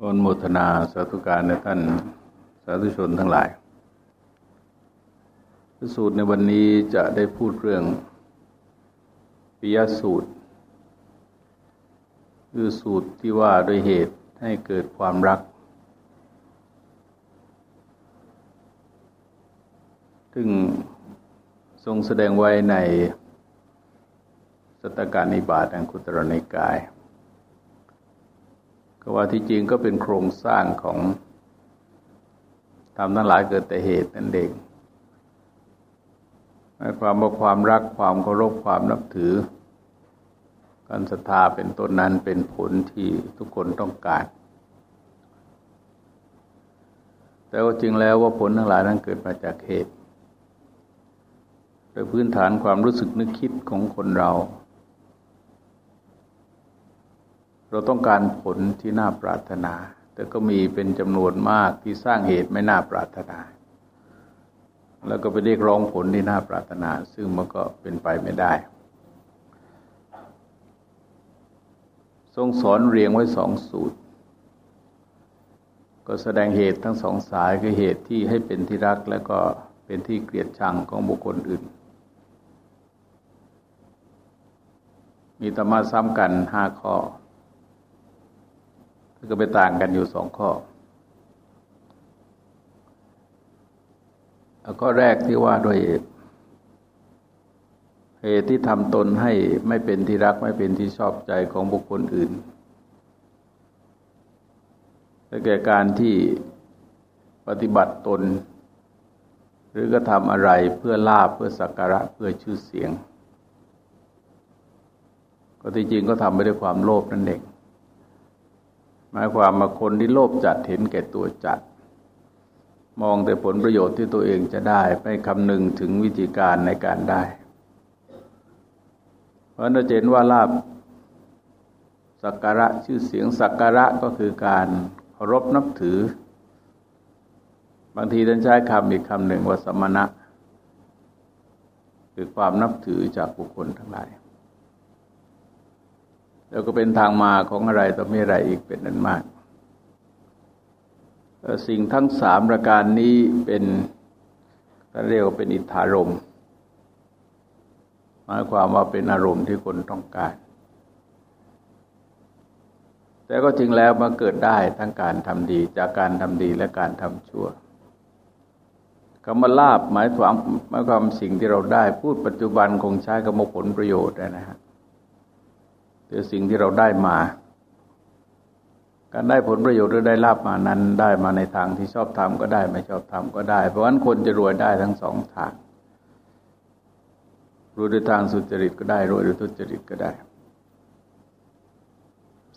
อนโมทนาสาธุการในท่านสาธุชนทั้งหลายสูตรในวันนี้จะได้พูดเรื่องปิยสูตร คือสูตรที่ว่าโดยเหตุให้เกิดความรัก ซึ่งทรงแสดงไว้ในสตการนิบาตอังคุตรนิกาย ก็ว่าที่จริงก็เป็นโครงสร้างของทำทั้งหลายเกิดแต่เหตุนั่นเองหมายความว่าความรักความเคารพความนับถือ การศรัทธาเป็นต้นนั้นเป็นผลที่ทุกคนต้องการ แต่ว่าจริงแล้วว่าผลทั้งหลายนั้นเกิดมาจากเหตุโดยพื้นฐานความรู้สึกนึกคิดของคนเรา เราต้องการผลที่น่าปรารถนา แต่ก็มีเป็นจำนวนมากที่สร้างเหตุไม่น่าปรารถนา แล้วก็ไปเรียกร้องผลที่น่าปรารถนา ซึ่งมันก็เป็นไปไม่ได้ ทรงสอนเรียงไว้สองสูตร ก็แสดงเหตุทั้งสองสายคือเหตุที่ให้เป็นที่รักและก็เป็นที่เกลียดชังของบุคคลอื่นมีธรรมะซ้ำกันห้าข้อ ก็ไปต่างกันอยู่สองข้อข้อแรกที่ว่าด้วยเหตุที่ทำตนให้ไม่เป็นที่รักไม่เป็นที่ชอบใจของบุคคลอื่นแต่แก่การที่ปฏิบัติตน หรือก็ทำอะไรเพื่อลาบเพื่อสักการะเพื่อชื่อเสียง ก็ที่จริงก็ทำไปด้วยความโลภนั่นเอง หมายความว่าคนที่โลภจัดเห็นแก่ตัวจัด มองแต่ผลประโยชน์ที่ตัวเองจะได้ไม่คำนึงถึงวิธีการในการได้ เพราะเราเห็นว่าลาบสักการะชื่อเสียงสักการะก็คือการเคารพนับถือ บางทีท่านใช้คำอีกคำหนึ่งว่าสมณะ คือความนับถือจากบุคคลทั้งหลาย แล้วก็เป็นทางมาของอะไรต่อไม่อะไรอีกเป็นนั้นมาก สิ่งทั้งสามประการนี้เป็นเรียกว่าเป็นอิทธารมหมายความว่าเป็นอารมณ์ที่คนต้องการ แต่ก็จริงแล้วมาเกิดได้ทั้งการทำดีจากการทำดีและการทำชั่วคำว่าลาบหมายความหมายความสิ่งที่เราได้พูดปัจจุบันคงใช้คำว่าผลประโยชน์นะฮะ คือสิ่งที่เราได้มาการได้ผลประโยชน์หรือได้ลาบมานั้น ได้มาในทางที่ชอบทำก็ได้ ไม่ชอบทำก็ได้ เพราะฉะนั้นคนจะรวยได้ทั้งสองทางรวยด้วยทางสุจริตก็ได้รวยด้วยทุจริตก็ได้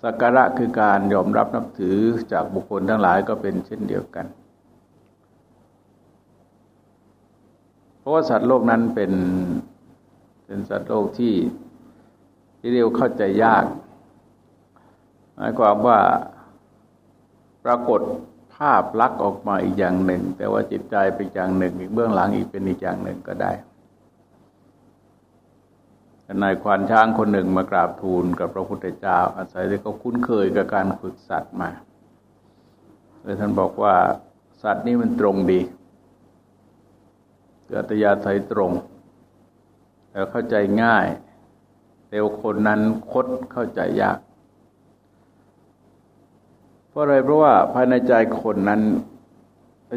สักการะคือการยอมรับนับถือจากบุคคลทั้งหลายก็เป็นเช่นเดียวกัน เพราะว่าสัตว์โลกนั้นเป็นเป็นสัตว์โลกที่ ที่เรียกเข้าใจยากหมายความว่าปรากฏภาพลักษณ์ออกมาอีกอย่างหนึ่ง แต่ว่าจิตใจเป็นอย่างหนึ่ง อีกเบื้องหลังอีกเป็นอีกอย่างหนึ่งก็ได้นายควานช้างคนหนึ่งมากราบทูลกับพระพุทธเจ้า อาศัยที่เขาคุ้นเคยกับการฝึกสัตว์มาเลยท่านบอกว่าสัตว์นี้มันตรงดีเกิดตยาไทยตรง แล้วเข้าใจง่าย แต่วคนนั้นคดเข้าใจยาก เพราะอะไรเพราะว่าภายในใจคนนั้น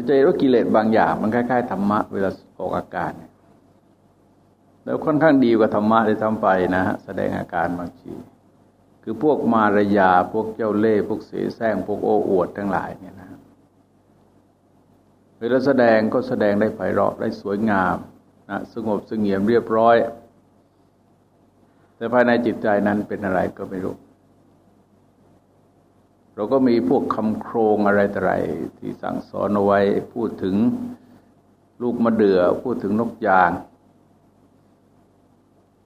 ใจรู้กิเลสบางอย่าง มันคล้ายๆธรรมะเวลาออกอาการ แล้วค่อนข้างดีกว่าธรรมะได้ทำไปนะฮะแสดงอาการบางทีคือพวกมารยาพวกเจ้าเล่ห์พวกเสแสร้งพวกโอ้อวดทั้งหลายเนี่ยนะเวลาแสดงก็แสดงได้ไพเราะได้สวยงามนะสงบสงเงียมเรียบร้อย แต่ภายในจิตใจนั้นเป็นอะไรก็ไม่รู้ เราก็มีพวกคำโครงอะไรต่ออะไรที่สั่งสอนเอาไว้พูดถึงลูกมะเดื่อพูดถึงนกยาง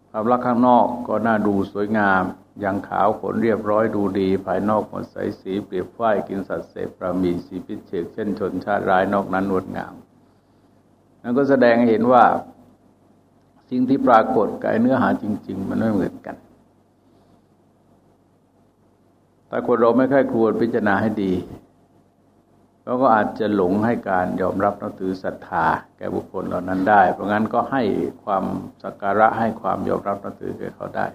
ภาพลักษณ์ข้างนอกก็น่าดูสวยงามย่างขาวขนเรียบร้อยดูดี ภายนอกหมดใสสีเปรียบฝ้ายกินสัตว์เสพประมีสีพิเศษเช่นชนชาติร้ายนอกนั้นงดงาม นั่นก็แสดงให้เห็นว่า สิ่งที่ปรากฏกับเนื้อหาจริง ๆ มันไม่เหมือนกันธถ้าคนเราไม่ค่อยควรพิจารณาให้ดีเราก็อาจจะหลงให้การยอมรับนับถือศรัทธาแก่บุคคลเหล่านั้นได้ เพราะงั้นก็ให้ความสักการะให้ความยอมรับนับถือแก่เขาได้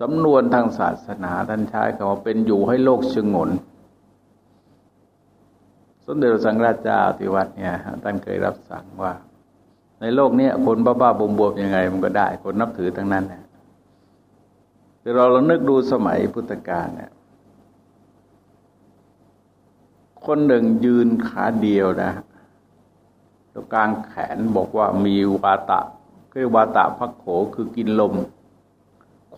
สำนวนทางศาสนาท่านใช้คำว่าเป็นอยู่ให้โลกชงน สมเด็จสังฆราชเจ้าที่วัดเนี่ยท่านเคยรับสั่งว่า ในโลกนี้คนบ้าๆบวมๆยังไง มันก็ได้ คนนับถือทั้งนั้นนะแต่เราเรานึกดูสมัยพุทธกาลเนี่ยคนหนึ่งยืนขาเดียวนะตรงกลางแขนบอกว่ามีวาตะเรียกวาตะพักโขคือกินลม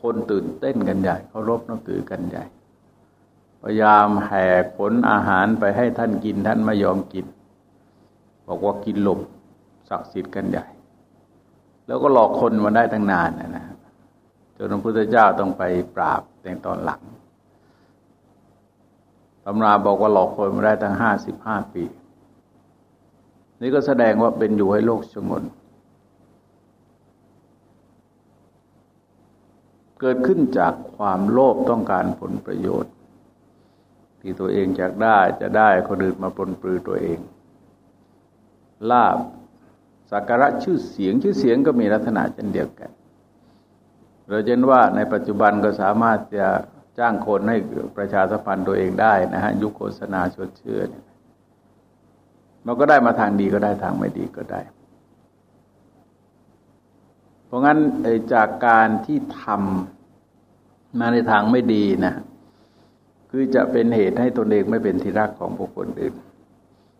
คนตื่นเต้นกันใหญ่เคารพนับถือกันใหญ่ พยายามแห่ขนอาหารไปให้ท่านกินท่านไม่ยอมกิน บอกว่ากินหลมศักดิ์สิทธิ์กันใหญ่ แล้วก็หลอกคนมาได้ตั้งนานนะนะจนพระพุทธเจ้าต้องไปปราบในตอนหลังตำราบอกว่าหลอกคนมาได้ตั้งห้าสิบห้าปี นี่ก็แสดงว่าเป็นอยู่ให้โลกชงนเกิดขึ้นจากความโลภต้องการผลประโยชน์ ที่ตัวเองอยากได้จะได้คนอื่นมาปนปลือตัวเอง ลาบสักการะชื่อเสียงชื่อเสียงก็มีลักษณะเช่นเดียวกัน เราเห็นว่าในปัจจุบันก็สามารถจะจ้างคนให้ประชาสัมพันธ์ตัวเองได้นะฮะยุคโฆษณาชดเชื่อเนี่ยมันก็ได้มาทางดีก็ได้ทางไม่ดีก็ได้ เพราะงั้นจากการที่ทำมาในทางไม่ดีนะ คือจะเป็นเหตุให้ตนเองไม่เป็นที่รักของบุคคลอื่น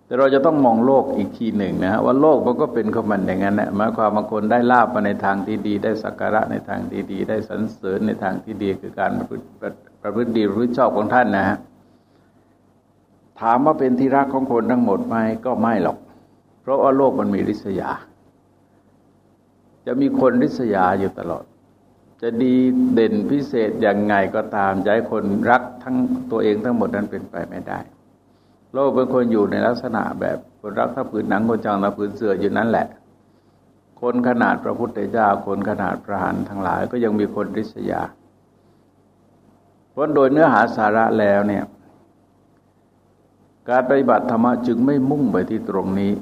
แต่เราจะต้องมองโลกอีกทีหนึ่งนะฮะว่าโลกมันก็เป็นของมันอย่างนั้นนะหมายความบางคนได้ลาบมาในทางที่ดี ได้สักการะในทางที่ดี ได้สรรเสริญในทางที่ดีคือการประพฤติประพฤติดีรู้ชอบของท่านนะฮะถามว่าเป็นที่รักของคนทั้งหมดไหมก็ไม่หรอก เพราะว่าโลกมันมีริษยา จะมีคนริษยาอยู่ตลอด จะดีเด่นพิเศษอย่างไงก็ตามใจคนรักทั้งตัวเองทั้งหมดนั้นเป็นไปไม่ได้ โลกเป็นคนอยู่ในลักษณะแบบคนรักถ้าผืนหนังคนจังถ้าผืนเสืออยู่นั้นแหละ คนขนาดพระพุทธเจ้าคนขนาดพระหันทั้งหลาย ก็ยังมีคนริษยาเพราะโดยเนื้อหาสาระแล้วเนี่ย การปฏิบัติธรรมจึงไม่มุ่งไปที่ตรงนี้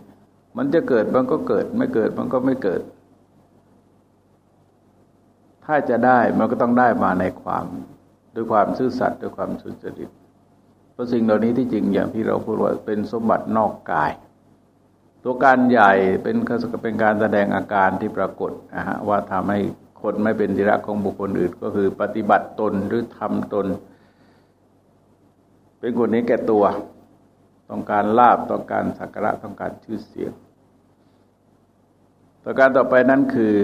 มันจะเกิดมันก็เกิด ไม่เกิดมันก็ไม่เกิด ถ้าจะได้มันก็ต้องได้มาในความด้วยความซื่อสัตย์ด้วยความสุจริตราะสิ่งเหล่านี้ที่จริงอย่างที่เราพูดว่าเป็นสมบัตินอกกาย ตัวการใหญ่เป็นเป็นการแสดงอาการที่ปรากฏนะฮะว่าทำให้คนไม่เป็นที่รักของบุคคลอื่น ก็คือปฏิบัติตนหรือทำตน เป็นคนนี้แก่ตัว ต้องการลาบต้องการสักการะต้องการชื่อเสียง ต่อการต่อไปนั้นคือ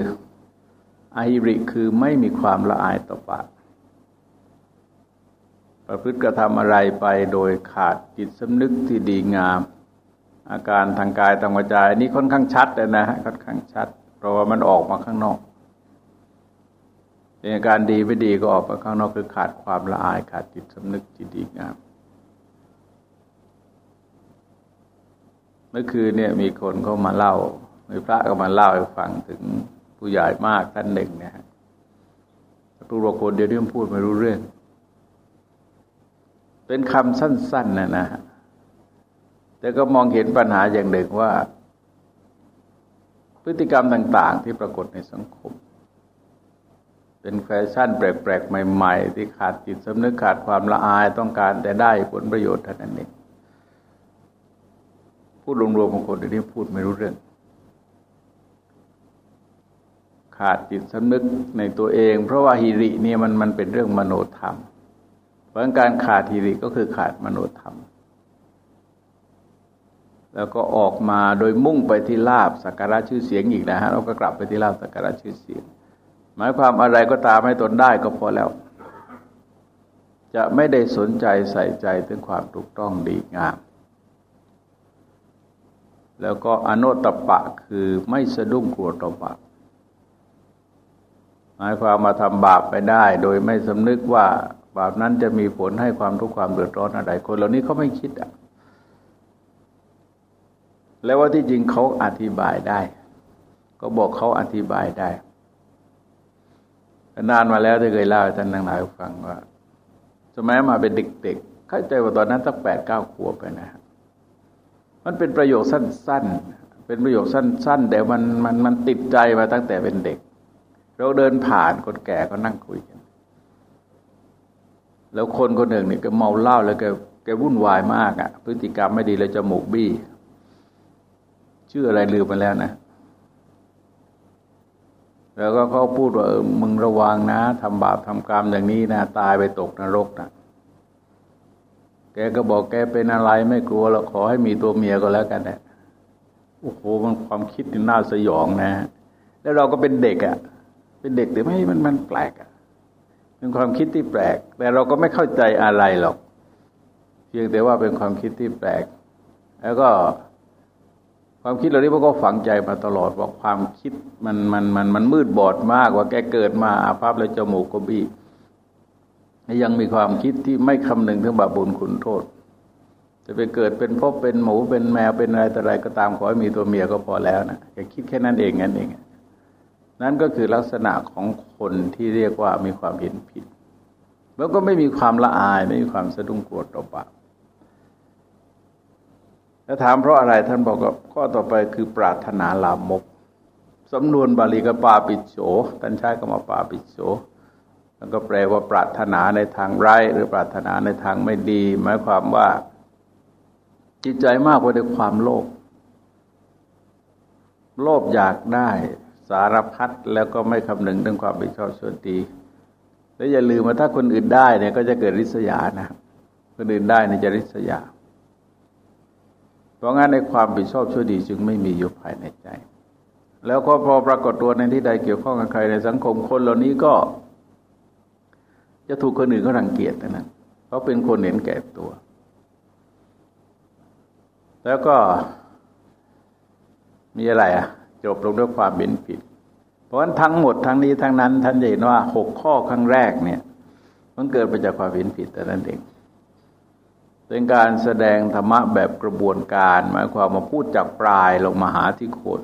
อาหิริคือไม่มีความละอายต่อบาปประพฤติกระทำอะไรไปโดยขาดจิตสำนึกที่ดีงาม อาการทางกายทางวาจานี้ค่อนข้างชัดเลยนะฮะค่อนข้างชัด เพราะว่ามันออกมาข้างนอกเป็นอาการดีไม่ดีก็ออกมาข้างนอกคือขาดความละอาย ขาดจิตสำนึกที่ดีงามเมื่อคืนเนี่ยมีคนเขามาเล่ามีพระก็มาเล่าให้ฟังถึง ผู้ใหญ่มากท่านหนึ่งเนี่ยผู้รคนเดียวที่พูดไม่รู้เรื่อง เป็นคำสั้น ๆนะนะแต่ก็มองเห็นปัญหาอย่างหนึ่งว่า พฤติกรรมต่าง ๆ ที่ปรากฏในสังคม เป็นแฟชั่นแปลกๆ ใหม่ ๆ ที่ขาดจิตสำนึกขาดความละอายต้องการแต่ได้ผลประโยชน์เท่านั้นเองพูดรวมๆของคนที่พูดไม่รู้เรื่อง ขาดจิตสำนึกในตัวเอง เพราะว่าฮิรินี่ยมันมันเป็นเรื่องมโนธรรม เพราะการขาดทีริก็คือขาดมโนธรรม แล้วก็ออกมาโดยมุ่งไปที่ลาบสักการะชื่อเสียงอีกนะฮะเราก็กลับไปที่ลาบสักการะชื่อเสียง หมายความอะไรก็ตามให้ตนได้ก็พอแล้ว จะไม่ได้สนใจใส่ใจถึงความถูกต้องดีงามแล้วก็อนุตปะคือไม่สะดุ้งกลัวต่อบาป หมายความมาทำบาปไปได้ โดยไม่สำนึกว่าบาปนั้นจะมีผลให้ความทุกข์ความเดือดร้อนอะไรคนเหล่านี้เขาไม่คิดอะ แล้วว่าที่จริงเขาอธิบายได้ ก็บอกเขาอธิบายได้นานมาแล้วที่เคยเล่าให้ท่านทั้งหลายฟังว่าสมัยมาเป็นเด็กๆเข้าใจว่าตอนนั้นสักแปดเก้าขวบไปนะมันเป็นประโยคสั้น ๆ เป็นประโยคสั้น ๆ แต่มันมันมันติดใจมาตั้งแต่เป็นเด็ก เราเดินผ่านคนแก่ก็นั่งคุยกัน แล้วคนคนหนึ่งเนี่ยก็เมาเหล้าแล้วแกแกวุ่นวายมากอะ่ะ พฤติกรรมไม่ดีเลยจมูกบี้ ชื่ออะไรลืมไปแล้วนะ แล้วก็เขาพูดว่าเออมึงระวังนะทำบาปทำกรรมอย่างนี้นะตายไปตกนรกนะแกก็บอกแกเป็นอะไรไม่กลัวหรอกขอให้มีตัวเมียก็แล้วกันนะโอ้โหมันความคิดที่น่าสยองนะ แล้วเราก็เป็นเด็กอะ่ะ เป็นเด็กแต่ไม่มันมันแปลกอะเป็นความคิดที่แปลก แต่เราก็ไม่เข้าใจอะไรหรอก เพียงแต่ว่าเป็นความคิดที่แปลก แล้วก็ความคิดเหล่านี้พวกก็ฝังใจมาตลอดว่าความคิดมันมันมันมันมืดบอดมากว่าแกเกิดมาอาภัพแล้วจมูกก็บี้ยังมีความคิดที่ไม่คำนึงถึงบาปบุญคุณโทษ จะไปเกิดเป็นพบเป็นหมูเป็นแมวเป็นอะไรแต่อะไรก็ตามขอให้มีตัวเมียก็พอแล้วนะแกคิดแค่นั้นเองนั่นเอง นั่นก็คือลักษณะของคนที่เรียกว่ามีความเห็นผิด แล้วก็ไม่มีความละอายไม่มีความสะดุ้งกลัวต่อบาปแล้วถามเพราะอะไรท่านบอกว่าข้อต่อไปคือปรารถนาลามกสำนวนบาลีก็ปาปิโฉท่านใช้ก็มาปาปิโฉแล้วก็แปลว่าปรารถนาในทางไร้หรือปรารถนาในทางไม่ดี หมายความว่า จิตใจมากไปด้วยความโลภโลภอยากได้ สารพัดแล้วก็ไม่คำนึงถึงความเป็นชอบชั่วดี แล้วอย่าลืมว่าถ้าคนอื่นได้เนี่ยก็จะเกิดริษยานะคนอื่นได้เนี่ยจะริษยา เพราะงั้นในความผิดชอบชั่วดีจึงไม่มีอยู่ภายในใจ แล้วก็พอปรากฏตัวในที่ใดเกี่ยวข้องกับใครในสังคมคนเหล่านี้ก็ จะถูกคนอื่นก็รังเกียจนั้นเขาเป็นคนเห็นแก่ตัว แล้วก็มีอะไรอะ จบลงด้วยความเป็นผิด เพราะฉะนั้นทั้งหมดทั้งนี้ทั้งนั้น ท่านจะเห็นว่าหกข้อครั้งแรกเนี่ย มันเกิดมาจากความเป็นผิดแต่นั้นเองเป็นการแสดงธรรมะแบบกระบวนการ หมายความมาพูดจากปลายลงมาหาที่โคน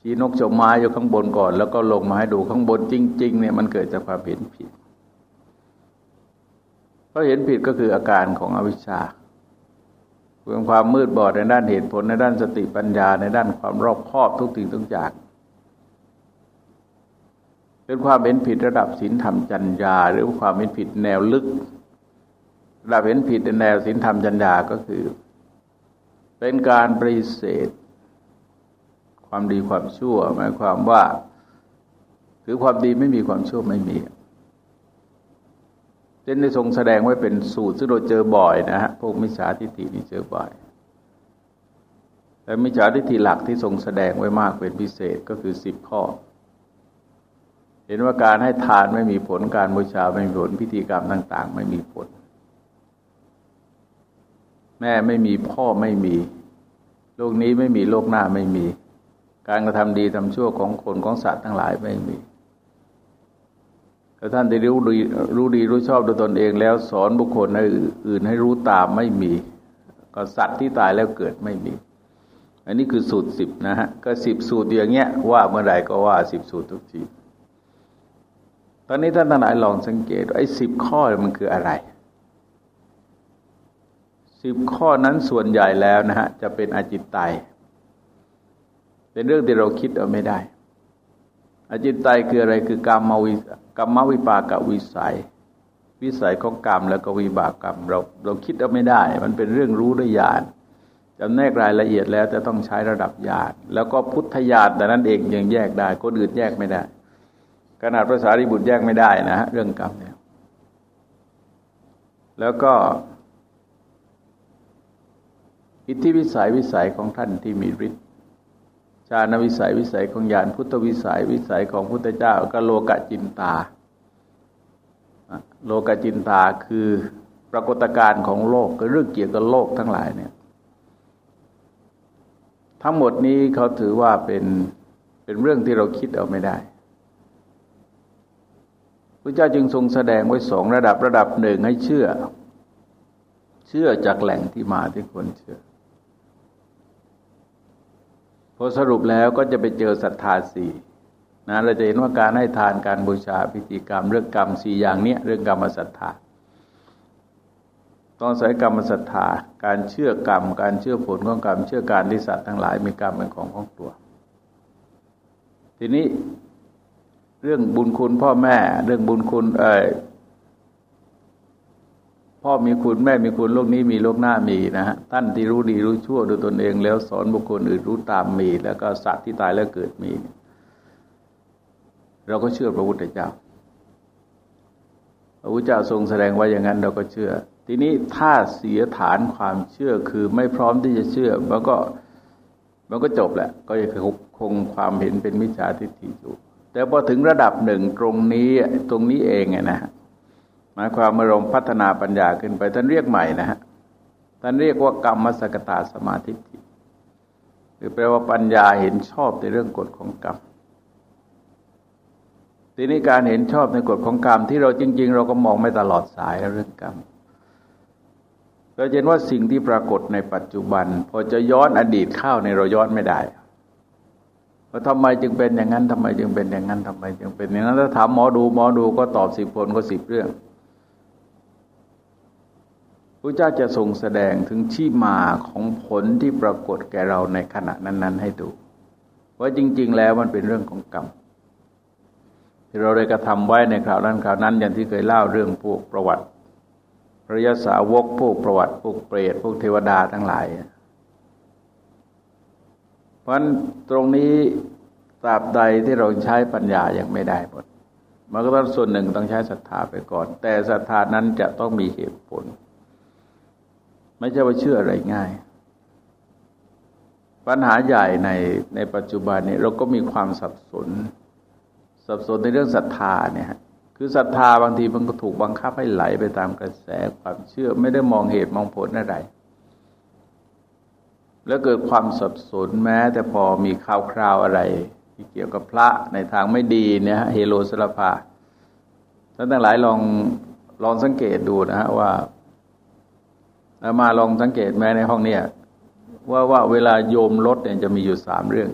ชี้นกชมไม้อยู่ข้างบนก่อน แล้วก็ลงมาให้ดูข้างบนจริง ๆ เนี่ยมันเกิดจากความเห็นผิดเพราะเห็นผิดก็คืออาการของอวิชชา เป็นความมืดบอดในด้านเหตุผลในด้านสติปัญญาในด้านความรอบคอบทุกสิ่งทุกอย่างเป็นความเห็นผิดระดับศีลธรรมจัญญา หรือความเห็นผิดแนวลึกเราเห็นผิดในแนวศีลธรรมจัญญาก็คือ เป็นการปฏิเสธ ความดีความชั่ว หมายความว่าคือความดีไม่มีความชั่วไม่มี เช่นได้ทรงแสดงไว้เป็นสูตร ซึ่งเราเจอบ่อยนะฮะพวกมิจฉาทิฏฐินี่เจอบ่อยแต่มิจฉาทิฏฐิหลักที่ทรงแสดงไว้มากเป็นพิเศษก็คือสิบข้อ เห็นว่าการให้ทานไม่มีผลการบูชาไม่มีผลพิธีกรรมต่าง ๆ ไม่มีผล แม่ไม่มีพ่อไม่มี โลกนี้ไม่มีโลกหน้าไม่มี การกระทำดีทำชั่วของคนของสัตว์ทั้งหลายไม่มี แต่ท่านได้รู้ดีรู้ดีรู้ชอบโดยตนเองแล้วสอนบุคคลให้อื่นให้รู้ตามไม่มี ก็สัตว์ที่ตายแล้วเกิดไม่มี อันนี้คือสูตรสิบนะฮะ ก็สิบสูตรอย่างเงี้ยว่าเมื่อไรก็ว่าสิบสูตรทุกที ตอนนี้ท่านทั้งหลายลองสังเกตไอ้สิบข้อมันคืออะไรสิบข้อนั้นส่วนใหญ่แล้วนะฮะจะเป็นอจิตไตเป็นเรื่องที่เราคิดเอาไม่ได้ อจิตไตคืออะไรคือกรรมมวิกรรมวิปากวิสัย วิสัยของกรรมแล้วก็วิบากกรรม เราเราคิดเอาไม่ได้ มันเป็นเรื่องรู้ด้วยญาณจำแนกรายละเอียดแล้วจะต้องใช้ระดับญาณแล้วก็พุทธญาณแต่นั้นเองยังแยกได้คนอื่นแยกไม่ได้ ขนาดภาษาริบุตรแยกไม่ได้นะฮะเรื่องกรรมเนี่ยแล้วก็ อิทธิวิสัยวิสัยของท่านที่มีฤทธิ ชาณวิสัยวิสัยของญาณพุทธวิสัยวิสัยของพุทธเจ้าก็โลกจินตา โลกจินตาคือปรากฏการณ์ของโลกก็เรื่องเกี่ยวกับโลกทั้งหลายเนี่ย ทั้งหมดนี้เขาถือว่าเป็นเป็นเรื่องที่เราคิดเอาไม่ได้พระเจ้าจึงทรงแสดงไว้สองระดับระดับหนึ่งให้เชื่อ เชื่อจากแหล่งที่มาที่คนเชื่อ พอสรุปแล้วก็จะไปเจอศรัทธาสี่นะเราจะเห็นว่าการให้ทานการบูชาพิธีกรรม เรื่องกรรมสี่อย่างเนี้ยเรื่องกรรมศรัทธาต้องใช้กรรมศรัทธาการเชื่อกรรม การเชื่อผลของกรรม เชื่อการที่สัตว์ทั้งหลายมีกรรมเป็นของของตัว ทีนี้เรื่องบุญคุณพ่อแม่ เรื่องบุญคุณเออ พ่อมีคุณแม่มีคุณโลกนี้มีโลกหน้ามีนะฮะท่านที่รู้ดีรู้ชั่วดูตนเอง แล้วสอนบุคคลอื่นรู้ตามมี แล้วก็สัตว์ที่ตายแล้วเกิดมี เราก็เชื่อพระพุทธเจ้าพระพุทธเจ้าทรงแสดงว่าอย่างนั้นเราก็เชื่อ ทีนี้ถ้าเสียฐานความเชื่อคือไม่พร้อมที่จะเชื่อมันก็มันก็จบแหละ ก็ยังคงความเห็นเป็นมิจฉาทิฏฐิอยู่แต่พอถึงระดับหนึ่งตรงนี้ตรงนี้เองนะฮะ หมายความเมื่อเราพัฒนาปัญญาขึ้นไป ท่านเรียกใหม่นะฮะท่านเรียกว่ากรรมสกตาสมาธิิคือแปลว่าปัญญาเห็นชอบในเรื่องกฎของกรรมทีนี้การเห็นชอบในกฎของกรรมที่เราจริง ๆ เราก็มองไม่ตลอดสายเรื่องกรรมเราเห็นว่าสิ่งที่ปรากฏในปัจจุบัน พอจะย้อนอดีตเข้าในเราย้อนไม่ได้ว่าทำไมจึงเป็นอย่างนั้นทำไมจึงเป็นอย่างนั้นทำไมจึงเป็นอย่างนั้นถ้าถามหมอดูหมอดูก็ตอบสิบคนก็สิบเรื่อง ระเจ้าจะทรงแสดงถึงที่มาของผลที่ปรากฏแก่เราในขณะนั้น ๆ ให้ดูว่าจริง ๆ แล้วมันเป็นเรื่องของกรรมที่เราได้กระทำไว้ในคราวนั้นคราวนั้น อย่างที่เคยเล่าเรื่องพวกประวัติพระยาสาวกพวกประวัติพวกเปรตพวกเทวดาทั้งหลาย เพราะฉะนั้นตรงนี้ตราบใดที่เราใช้ปัญญายังไม่ได้หมดมันก็ต้องส่วนหนึ่งต้องใช้ศรัทธาไปก่อน แต่ศรัทธานั้นจะต้องมีเหตุผล ไม่ใช่ว่าเชื่ออะไรง่าย ปัญหาใหญ่ในในปัจจุบันนี้เราก็มีความสับสน สับสนในเรื่องศรัทธาเนี่ยคือศรัทธาบางทีมันก็ถูกบังคับให้ไหลไปตามกระแสความเชื่อไม่ได้มองเหตุมองผลอะไร แล้วเกิดความสับสนแม้ แต่พอมีข่าวคราวอะไร ที่เกี่ยวกับพระในทางไม่ดีเนี่ยเฮโลสลาภาท่านทั้งหลายลองลองสังเกตดูนะฮะว่า มาลองสังเกตแม้ในห้องเนี่ยว่าว่าเวลาโยมรถเนี่ยจะมีอยู่สามเรื่อง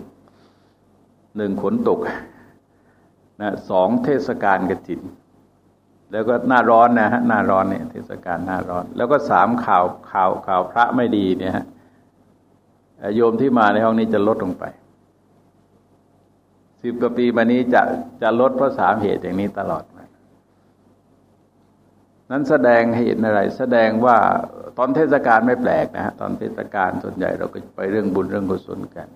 หนึ่งขนตกนะสองเทศกาลกระถิน แล้วก็หน้าร้อนนะฮะหน้าร้อนเนี่ยเทศกาลหน้าร้อน แล้วก็สามข่าวข่าวข่าวพระไม่ดีเนี่ยฮะโยมที่มาในห้องนี้จะลดลงไปสิบกว่าปีมานี้จะจะลดเพราะสามเหตุอย่างนี้ตลอด นั้นแสดงให้เห็นอะไร แสดงว่าตอนเทศกาลไม่แปลกนะฮะตอนเทศกาลส่วนใหญ่เราก็ไปเรื่องบุญเรื่องกุศลกัน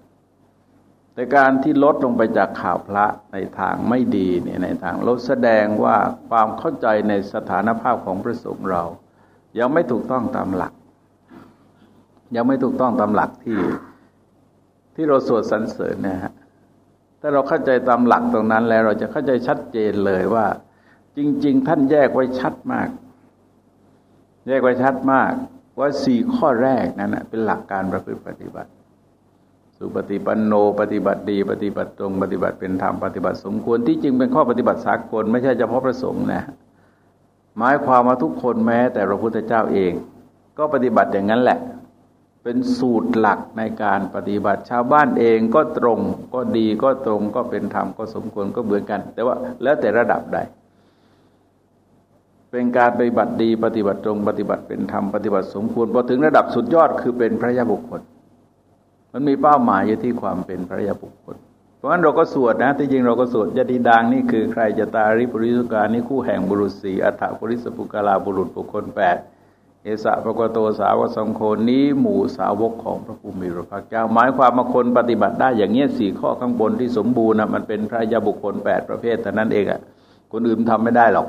แต่การที่ลดลงไปจากข่าวพระในทางไม่ดีเนี่ยในทางลดแสดงว่าความเข้าใจในสถานภาพของพระสงฆ์เรา ยังไม่ถูกต้องตามหลัก ยังไม่ถูกต้องตามหลักที่ที่เราสวดสรรเสริญนะฮะถ้าเราเข้าใจตามหลักตรงนั้นแล้ว เราจะเข้าใจชัดเจนเลยว่า จริง ๆ ท่านแยกไว้ชัดมาก แยกไว้ชัดมากว่าสี่ข้อแรกนั้นเป็นหลักการประพฤติปฏิบัติ สุปฏิปันโนปฏิบัติดี ปฏิบัติตรงปฏิบัติเป็นธรรมปฏิบัติสมควรที่จริงเป็นข้อปฏิบัติสากลไม่ใช่เฉพาะพระสงฆ์นะหมายความว่าทุกคนแม้ แต่พระพุทธเจ้าเอง ก็ปฏิบัติอย่างนั้นแหละ เป็นสูตรหลักในการปฏิบัติชาวบ้านเองก็ตรงก็ดีก็ตรงก็เป็นธรรมก็สมควรก็เบือนกัน แต่ว่าแล้วแต่ระดับใด เป็นการปฏิบัติดีปฏิบัติตรงปฏิบัติเป็นธรรมปฏิบัติสมควรพอถึงระดับสุดยอดคือเป็นพระยาบุคคล มันมีเป้าหมายอยู่ที่ความเป็นพระยาบุคคล เพราะฉะนั้นเราก็สวดนะที่จริงเราก็สวดยติดังนี่คือใครจะตาริปุริสุการนี่คู่แห่งบุรุษสีอัฏฐปุริสปุกาลาบุรุษบุคคลแปดเอสะปะกโตสาวสังโคนี้หมู่สาวกของพระภูมิพระภาคเจ้าหมายความมาคนปฏิบัติได้อย่างเงี้ยสี่ข้อข้างบนที่สมบูรณ์นะมันเป็นพระยาบุคคลแปดประเภทแต่นั้นเองอะคนอื่นทำไม่ได้หรอก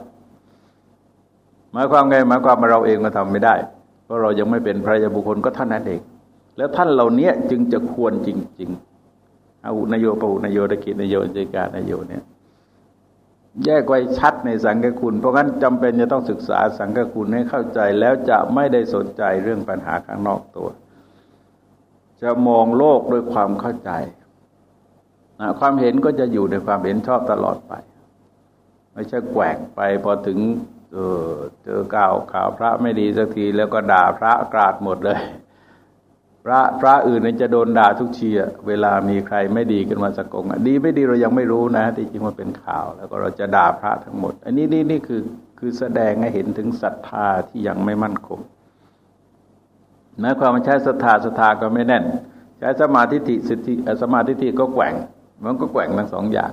หมายความไงหมายความมาเราเองมาทำไม่ได้ เพราะเรายังไม่เป็นพระยาบุคคลก็ท่านนั้นเอง แล้วท่านเหล่านี้จึงจะควรจริงๆอาหุนโยปหุนโยตะกินโยเจกานโยเนี่ยแยกไว้ชัดในสังฆคุณ เพราะงั้นจำเป็นจะต้องศึกษาสังฆคุณให้เข้าใจแล้วจะไม่ได้สนใจเรื่องปัญหาข้างนอกตัว จะมองโลกด้วยความเข้าใจนะความเห็นก็จะอยู่ในความเห็นชอบตลอดไป ไม่ใช่แกว่งไปพอถึง เออเจอก่าวข่าวพระไม่ดีสักทีแล้วก็ด่าพระกราดหมดเลยประพระอื่นจะโดนด่าทุกทีเวลามีใครไม่ดีขึ้นมาสักองดีไม่ดีเรายังไม่รู้นะที่จริงมันเป็นข่าว แล้วก็เราจะด่าพระทั้งหมด อันนี้นี่นี่คือคือแสดงให้เห็นถึงศรัทธาที่ยังไม่มั่นคงหมายความว่าใช้ศรัทธาศรัทธาก็ไม่แน่น ใช้สมาธิสิทธิสมาธิิก็แกว่ง มันก็แกว่งทั้งสองอย่าง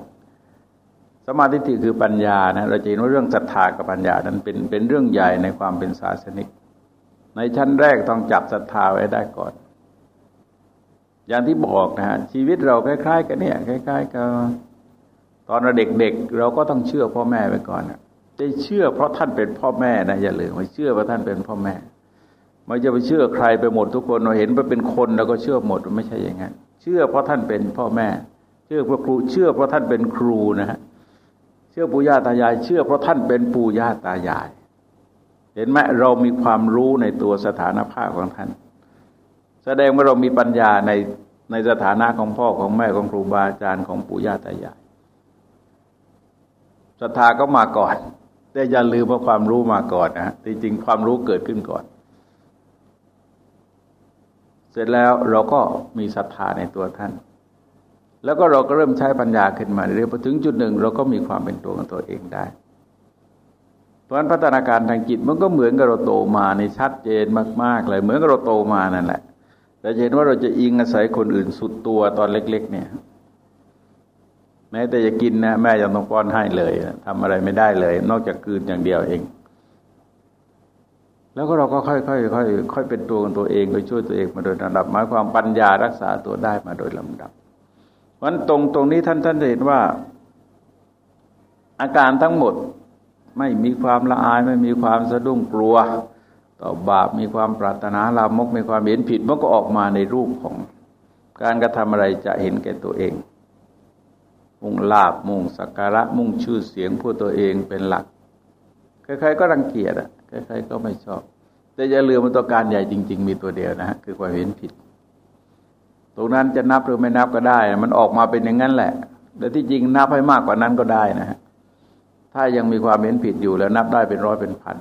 สมาธิคือปัญญานะเราจะเห็นว่าเรื่องศรัทธากับปัญญานั้นเป็นเป็นเรื่องใหญ่ในความเป็นศาสนิก ในชั้นแรกต้องจับศรัทธาไว้ได้ก่อน อย่างที่บอกนะฮะชีวิตเราคล้าย ๆ กันเนี่ยคล้าย ๆกับตอนเราเด็กๆเราก็ต้องเชื่อพ่อแม่ไปก่อนจะเชื่อเพราะท่านเป็นพ่อแม่นะอย่าลืมว่าเชื่อเพราะท่านเป็นพ่อแม่ไม่จะไปเชื่อใครไปหมดทุกคนเราเห็นว่าเป็นคนเราก็เชื่อหมดไม่ใช่อย่างนั้นเชื่อเพราะท่านเป็นพ่อแม่ เชื่อเพราะครูเชื่อเพราะท่านเป็นครูนะฮะ ชื่อปู่ย่าตายาย เชื่อเพราะท่านเป็นปู่ย่าตายาย เห็นไหมเรามีความรู้ในตัวสถานภาพของท่าน แสดงว่าเรามีปัญญาในในสถานะของพ่อของแม่ของครูบาอาจารย์ของปู่ย่าตายายศรัทธาก็มาก่อน แต่อย่าลืมว่าความรู้มาก่อนนะจริงๆความรู้เกิดขึ้นก่อน เสร็จแล้วเราก็มีศรัทธาในตัวท่าน แล้วก็เราก็เริ่มใช้ปัญญาขึ้นมาเรื่อยพอถึงจุดหนึ่ง เราก็มีความเป็นตัวของตัวเองได้ เพราะฉะนั้นพัฒนาการทางจิตมันก็เหมือนกับเราโตมาในชัดเจนมาก ๆ เลยเหมือนกับเราโตมานั่นแหละ แต่เห็นว่าเราจะอิงอาศัยคนอื่นสุดตัวตอนเล็ก ๆ เนี่ย แม้แต่จะกินนะแม่ยังต้องป้อนให้เลยทำอะไรไม่ได้เลย นอกจากกืนอย่างเดียวเอง แล้วก็เราก็ค่อยๆค่อยค่อยเป็นตัวของตัวเองไปช่วยตัวเองมาโดยลำดับหมายความปัญญารักษาตัวได้มาโดยลำดับ เพราะตรงตรงนี้ท่านท่านจะเห็นว่า อาการทั้งหมดไม่มีความละอายไม่มีความสะดุ้งกลัว ต่อบาปมีความปรารถนาลามกมีความเห็นผิดมันก็ออกมาในรูปของการกระทำอะไรจะเห็นแก่ตัวเอง มุ่งลาบมุ่งสักการะ มุ่งชื่อเสียงผู้ตัวเองเป็นหลักใครๆก็รังเกียจอะใครๆก็ไม่ชอบ แต่อย่าลืมมันตัวการใหญ่จริง ๆ มีตัวเดียวนะฮะคือความเห็นผิด ตรงนั้นจะนับหรือไม่นับก็ได้ มันออกมาเป็นอย่างนั้นแหละ แต่ที่จริงนับให้มากกว่านั้นก็ได้นะฮะถ้ายังมีความเห็นผิดอยู่แล้วนับได้เป็นร้อยเป็นพัน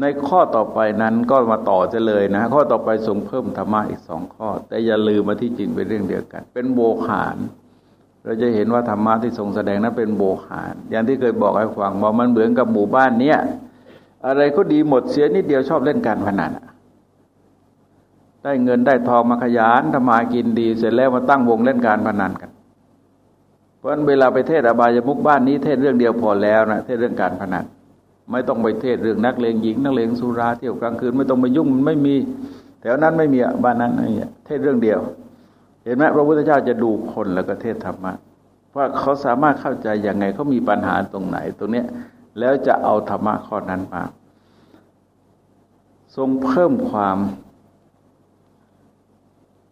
ในข้อต่อไปนั้นก็มาต่อจะเลยนะ ข้อต่อไปส่งเพิ่มธรรมะอีกสองข้อ แต่อย่าลืมมาที่จริงเป็นเรื่องเดียวกัน เป็นโบหารเราจะเห็นว่าธรรมะที่ทรงแสดงนั้นเป็นโบหารอย่างที่เคยบอกให้ฟังว่ามันเหมือนกับหมู่บ้านเนี้ยอะไรก็ดีหมดเสียนิดเดียวชอบเล่นการพนัน ได้เงินได้ทองมาขยันทำมากินดี เสร็จแล้วมาตั้งวงเล่นการพนันกัน เพราะเวลาไปเทศอบายมุกบ้านนี้เทศเรื่องเดียวพอแล้วนะเทศเรื่องการพนันไม่ต้องไปเทศเรื่องนักเลงหญิงนักเลงสุราเที่ยวกลางคืนไม่ต้องไปยุ่งมันไม่มีแถวนั้นไม่มีบ้านนั้นไม่เทศเรื่องเดียว เห็นไหมพระพุทธเจ้าจะดูคนแล้วก็เทศธรรมะว่าเขาสามารถเข้าใจยังไงเขามีปัญหาตรงไหนตรงเนี้ยแล้วจะเอาธรรมะข้อนั้นมา ทรงเพิ่มความ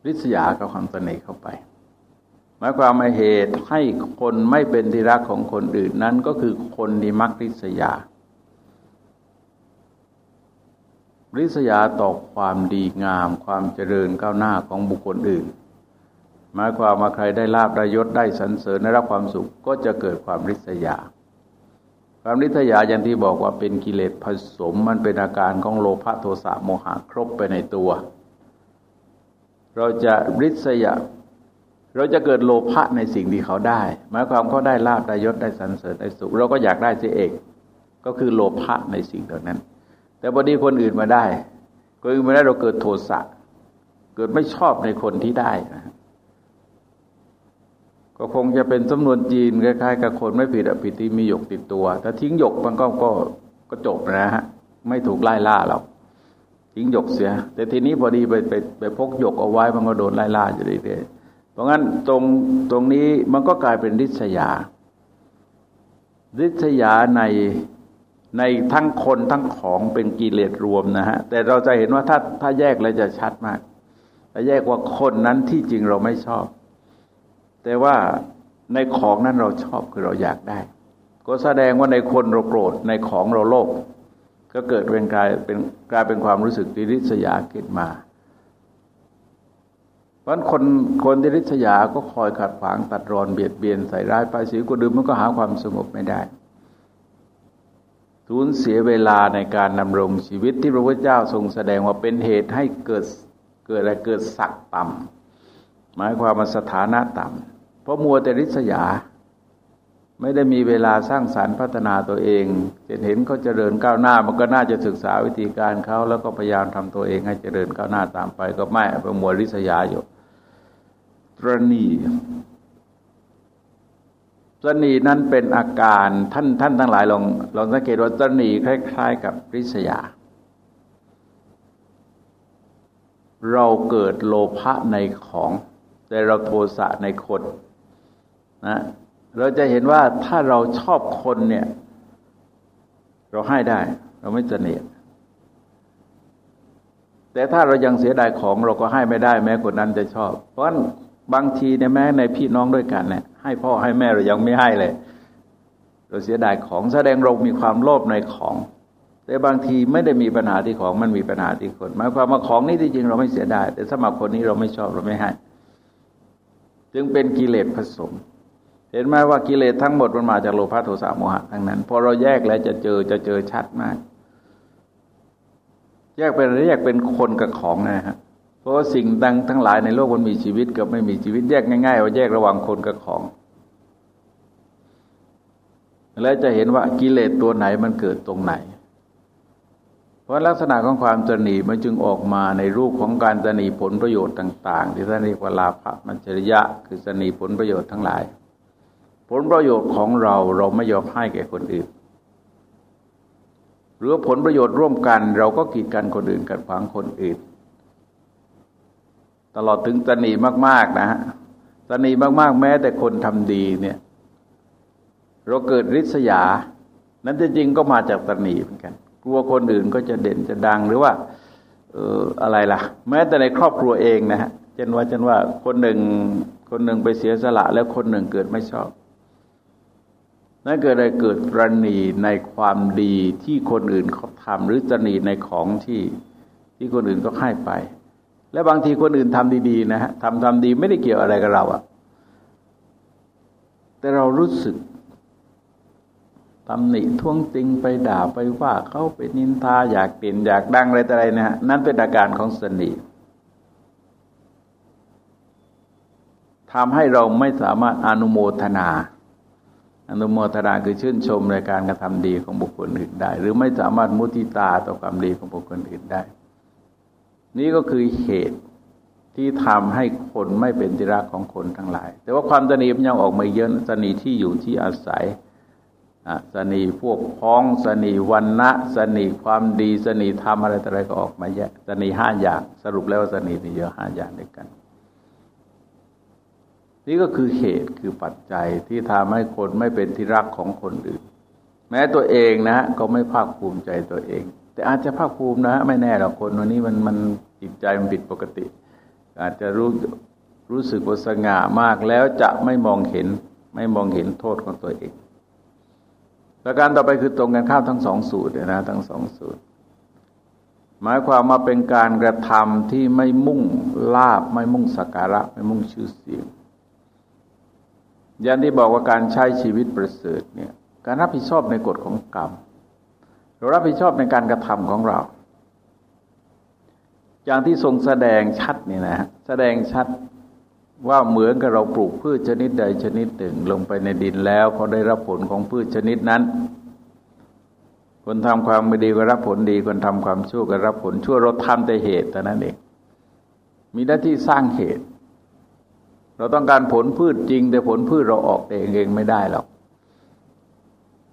ริษยากับความตนีเข้าไปหมายความว่าเหตุให้คนไม่เป็นที่รักของคนอื่นนั้นก็คือคนที่มักริษยา ริษยาต่อความดีงาม ความเจริญก้าวหน้าของบุคคลอื่น หมายความว่าใครได้ลาบได้ยศได้สรรเสริญได้รับความสุขก็จะเกิดความริษยา ความริษยาอย่างที่บอกว่าเป็นกิเลสผสมมันเป็นอาการของโลภะโทสะโมหะครบไปในตัว เราจะริษยา เราจะเกิดโลภะในสิ่งที่เขาได้ หมายความเขาได้ลาบได้ยศได้สรรเสริญได้สุข เราก็อยากได้เสียเอง ก็คือโลภะในสิ่งเหล่านั้น แต่พอดีคนอื่นมาได้คนอื่นมาได้เราเกิดโทสะ เกิดไม่ชอบในคนที่ได้นะก็คงจะเป็นจำนวนจีนคล้ายๆกับคนไม่ผิดอผิดที่มีหยกติดตัว ถ้าทิ้งหยกมันก็ก็ก็จบนะฮะ ไม่ถูกไล่ล่าหรอก ทิ้งหยกเสีย แต่ทีนี้พอดีไปไปไปพกหยกเอาไว้มันก็โดนไล่ล่าอยู่เรื่อยๆเพราะงั้นตรงตรงนี้มันก็กลายเป็นริษยา ริษยาในในทั้งคนทั้งของเป็นกิเลสรวมนะฮะ แต่เราจะเห็นว่าถ้าถ้าแยกแล้วจะชัดมากถ้าแยกว่าคนนั้นที่จริงเราไม่ชอบ แต่ว่าในของนั้นเราชอบคือเราอยากได้ ก็แสดงว่าในคนเราโกรธในของเราโลภ ก็เกิดเป็นกลายเป็นกลายเป็นความรู้สึกดิริษยาขึ้นมา เพราะคนคนดิริษยาก็คอยขัดขวางตัดรอนเบียดเบียนใส่ร้ายป้ายสีกดื่มมันก็หาความสงบไม่ได้สูญเสียเวลาในการดำรงชีวิตที่พระพุทธเจ้าทรงแสดงว่าเป็นเหตุให้เกิดเกิดอะไรเกิดสักต่ำหมายความว่าสถานะต่ำเพราะมัวแต่ริษยา ไม่ได้มีเวลาสร้างสารรค์พัฒนาตัวเองจะเห็นเขาเจริญก้าวหน้า มันก็น่าจะศึกษาวิธีการเขาแล้วก็พยายามทำตัวเองให้เจริญก้าวหน้าตามไป ก็ไม่ไปมัวริษยาอยู่ตรณีตนีนั้นเป็นอาการท่านท่านทั้งหลายลองลองสังเกตว่าตนีคล้าย ๆ กับริษยา เราเกิดโลภะในของ แต่เราโทสะในคนนะ เราจะเห็นว่าถ้าเราชอบคนเนี่ย เราให้ได้ เราไม่เสนียดแต่ถ้าเรายังเสียดายของเราก็ให้ไม่ได้แม้คนนั้นจะชอบ เพราะบางทีเนี่ยแม้ในพี่น้องด้วยกันเนี่ยให้พ่อให้แม่เรายังไม่ให้เลย เราเสียดายของแสดงเรามีความโลภในของ แต่บางทีไม่ได้มีปัญหาที่ของมันมีปัญหาที่คนหมายความว่าของนี้ที่จริงเราไม่เสียดายแต่สมัครคนนี้เราไม่ชอบเราไม่ให้ จึงเป็นกิเลสผสม เห็นไหมว่ากิเลสทั้งหมดมันมาจากโลภะโทสะโมหะทั้งนั้น พอเราแยกแล้วจะเจอจะเจอชัดมาก แยกเป็นแยกเป็นคนกับของนะฮะเพราะว่าสิ่งดังทั้งหลายในโลกมันมีชีวิตกับไม่มีชีวิตแยกง่ายๆว่าแยกระหว่างคนกับของ แล้วจะเห็นว่ากิเลสตัวไหนมันเกิดตรงไหน เพราะลักษณะของความตนีมันจึงออกมาในรูปของการตนีผลประโยชน์ต่าง ๆ ที่ท่านเรียกว่าลาภมัจฉริยะ คือตนีผลประโยชน์ทั้งหลาย ผลประโยชน์ของเราเราไม่ยอมให้แก่คนอื่น หรือผลประโยชน์ร่วมกัน เราก็กีดกันคนอื่นกันขวางคนอื่น ตลอดถึงตนีมาก ๆ นะฮะตนีมากๆ แม้แต่คนทำดีเนี่ย เราเกิดริษยา นั้นจริงก็มาจากตนีเหมือนกัน กลัวคนอื่นก็จะเด่นจะดังหรือว่าเอออะไรล่ะ แม้แต่ในครอบครัวเองนะฮะเช่นว่าเช่นว่าคนหนึ่งคนหนึ่งไปเสียสละ แล้วคนหนึ่งเกิดไม่ชอบ นั่นเกิดอะไรเกิดตรณีในความดีที่คนอื่นเขาทำหรือตรณีในของที่ที่คนอื่นก็ให้ไป และบางทีคนอื่นทำดีๆนะฮะทำทำดีไม่ได้เกี่ยวอะไรกับเราอะแต่เรารู้สึกตำหนิท้วงติงไปด่าไปว่าเขาไปนินทาอยากเปลี่ยนอยากดังอะไรต่อะไรนะฮะนั่นเป็นอาการของสนิทำให้เราไม่สามารถอนุโมทนา อนุโมทนาคือชื่นชมในการกระทำดีของบุคคลอื่นได้ หรือไม่สามารถมุติตาต่อความดีของบุคคลอื่นได้ นี่ก็คือเหตุที่ทำให้คนไม่เป็นที่รักของคนทั้งหลาย แต่ว่าความตนีมันยังออกมาเยอะสนีที่อยู่ที่อาศัยสนีพวกพ้องสนีวันนะสนีความดีสนีธรรมอะไรต่ออะไรก็ออกมาแยอะสนีห้าอย่างสรุปแล้วสนีมีเยอะห้าอย่างด้วยกัน นี่ก็คือเหตุคือปัจจัยที่ทำให้คนไม่เป็นที่รักของคนอื่น แม้ตัวเองนะ ก็ไม่ภาคภูมิใจตัวเอง แต่อาจจะภาคภูมินะ ไม่แน่หรอกคนวันนี้มันมันจิตใจมันผิดปกติ อาจจะรู้รู้สึกว่าสง่ามากแล้วจะไม่มองเห็นไม่มองเห็นโทษของตัวเอง ประการต่อไปคือตรงกันข้ามทั้งสองสูตรนะทั้งสองสูตร หมายความมาเป็นการกระทำที่ไม่มุ่งลาบไม่มุ่งสักการะ ไม่มุ่งชื่อเสียง อยันที่บอกว่าการใช้ชีวิตประเสริฐเนี่ยการรับผิดชอบในกฎของกรรมเรารับผิดชอบในการกระทำของเรา อย่างที่ทรงแสดงชัดนี่นะแสดงชัดว่าเหมือนกับเราปลูกพืชชนิดใดชนิดหนึ่งลงไปในดินแล้วเขาได้รับผลของพืชชนิดนั้น คนทำความไม่ดีก็รับผลดี คนทำความชั่วก็รับผลชั่วเราทำแต่เหตุแต่นั้นเองมีหน้าที่สร้างเหตุ เราต้องการผลพืชจริง แต่ผลพืชเราออกเองเองไม่ได้หรอก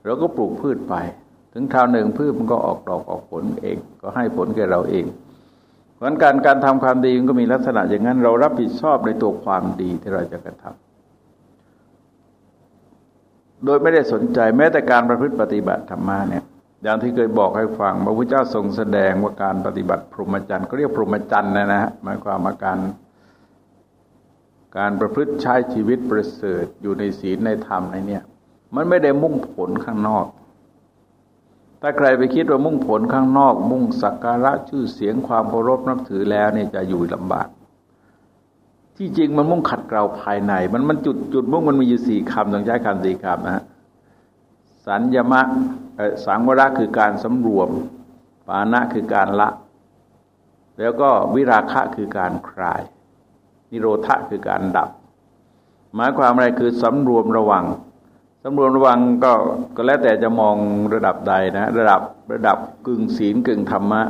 เราก็ปลูกพืชไป ถึงคราวหนึ่งพืชมันก็ออกดอกออกผลเอง ก็ให้ผลแก่เราเองเพราะการการทำความดีมันก็มีลักษณะอย่างนั้น เรารับผิดชอบในตัวความดีที่เราจะกระทำโดยไม่ได้สนใจแม้แต่การประพฤติปฏิบัติธรรมะเนี่ยอย่างที่เคยบอกให้ฟังพระพุทธเจ้าทรงแสดงว่าการปฏิบัติพรหมจรรย์ก็เรียกพรหมจรรย์นะนะหมายความว่าการ การประพฤติใช้ชีวิตประเสริฐอยู่ในศีลในธรรมในเนี่ย มันไม่ได้มุ่งผลข้างนอก ถ้าใครไปคิดว่ามุ่งผลข้างนอก มุ่งสักการะชื่อเสียงความเคารพนับถือแล้วเนี่ยจะอยู่ลำบาก ที่จริงมันมุ่งขัดเกลาภายใน มันมันจุดจุดมุ่งมันมีอยู่สี่คำต้องใช้คำสี่คำนะฮะสัญญมะสังวระคือการสำรวม ปานะคือการละ แล้วก็วิราคะคือการคลาย นิโรธะคือการดับ หมายความอะไรคือสำรวมระวังสำรวมระวังก็ก็แล้วแต่จะมองระดับใดนะ ระดับระดับกึ่งศีลกึ่งธรรมะ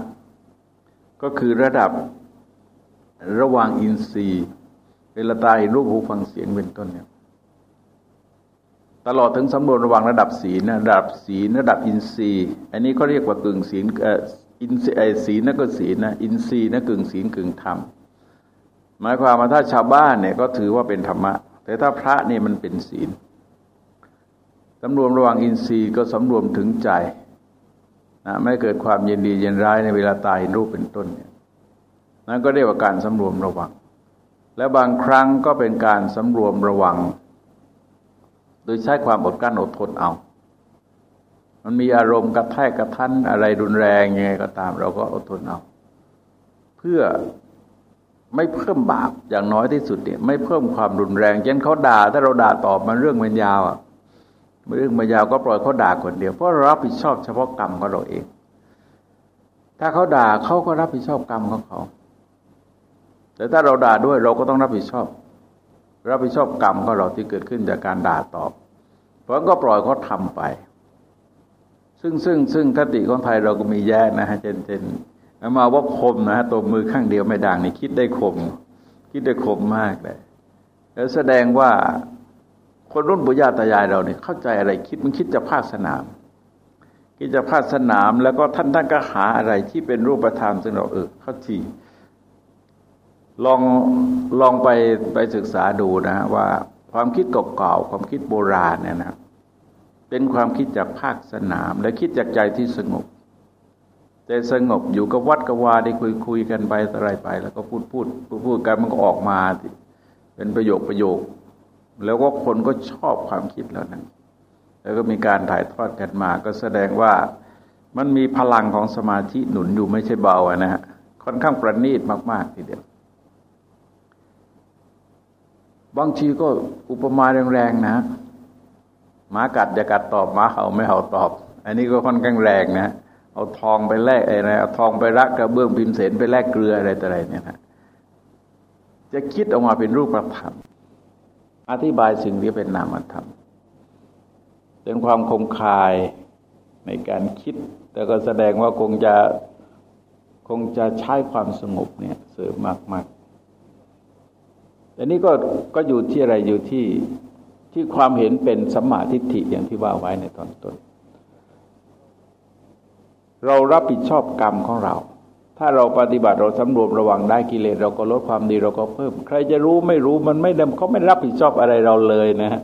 ก็คือระดับระวังอินทรีย์เวลาตายรูปหูฟังเสียงเป็นต้นเนี่ยตลอดถึงสำรวมระวังระดับศีลระดับศีลระดับอินทรีย์ อันนี้เขาเรียกว่ากึ่งศีลอินทรีย์ศีลนั่นก็ศีลนะอินทรีย์นั่นกึ่งศีลกึ่งธรรม หมายความว่าถ้าชาวบ้านเนี่ยก็ถือว่าเป็นธรรมะ แต่ถ้าพระเนี่ยมันเป็นศีลสำรวมระวังอินทรีย์ก็สำรวมถึงใจนะไม่เกิดความเย็นดีเย็นร้ายในเวลาตายรูปเป็นต้นเนี่ยนั่นก็เรียกว่าการสำรวมระวัง และบางครั้งก็เป็นการสำรวมระวัง โดยใช้ความอดกั้นอดทนเอา มันมีอารมณ์กระแทกกระทันอะไรรุนแรงยังไงก็ตาม เราก็อดทนเอา เพื่อ ไม่เพิ่มบาปอย่างน้อยที่สุดเนี่ย ไม่เพิ่มความรุนแรงเช่นเขาด่า ถ้าเราด่าตอบมันเรื่องมันยาวอะเรื่องมันยาวก็ปล่อยเขาด่าคนเดียวเพราะเรารับผิดชอบเฉพาะกรรมของเราเอง ถ้าเขาด่าเขาก็รับผิดชอบกรรมของเขา แต่ถ้าเราด่าด้วยเราก็ต้องรับผิดชอบ รับผิดชอบกรรมของเราที่เกิดขึ้นจากการด่าตอบ เพราะก็ปล่อยเขาทาไป ซึ่งซึ่งซึ่งคติของไทยเราก็มีแย่นะฮะเจนเจน มาว่าคมนะตัวมือข้างเดียวไม่ดังนี่คิดได้คม คิดได้คมมากเลย แล้วแสดงว่าคนรุ่นปุญญาตายายเราเนี่ยเข้าใจอะไรคิดมันคิดจะภาคสนามคิดจะภาคสนามแล้วก็ท่านท่านก็หาอะไรที่เป็นรูปธรรมซึ่งเราเออเข้าทีลองลองไปไปศึกษาดูนะว่าความคิดเก่าๆความคิดโบราณเนี่ยนะเป็นความคิดจากภาคสนาม และคิดจากใจที่สงบ แต่สงบอยู่กับวัดกับวาได้คุยคุยกันไปอะไรไป แล้วก็พูดพูดพูดพูดกันมันก็ออกมา เป็นประโยคประโยค แล้วก็คนก็ชอบความคิดแล้วนั้น แล้วก็มีการถ่ายทอดกันมา ก็แสดงว่ามันมีพลังของสมาธิหนุนอยู่ไม่ใช่เบาอะนะฮะค่อนข้างประณีตมาก ๆ ทีเดียว บางทีก็อุปมาแรงๆนะหมากัดจะกัดตอบหมาเห่าไม่เห่าตอบ อันนี้ก็ค่อนข้างแรงนะ เอาทองไปแลกอะไรเอาทองไปรักกระเบื้องพิมพ์เสนไปแลกเกลืออะไรต่ออะไรเนี่ยนะจะคิดออกมาเป็นรูปธรรม อธิบายสิ่งที่เป็นนามธรรม เป็นความคมคายในการคิด แต่ก็แสดงว่าคงจะคงจะใช้ความสงบเนี่ยเสริมมากอันนี้ก็ก็อยู่ที่อะไรอยู่ที่ที่ความเห็นเป็นสัมมาทิฏฐิอย่างที่ว่าไว้ในตอนต้น เรารับผิดชอบกรรมของเรา ถ้าเราปฏิบัติเราสำรวมระวังได้กิเลสเราก็ลดความดีเราก็เพิ่ม ใครจะรู้ไม่รู้มันไม่เขาไม่รับผิดชอบอะไรเราเลยนะฮะ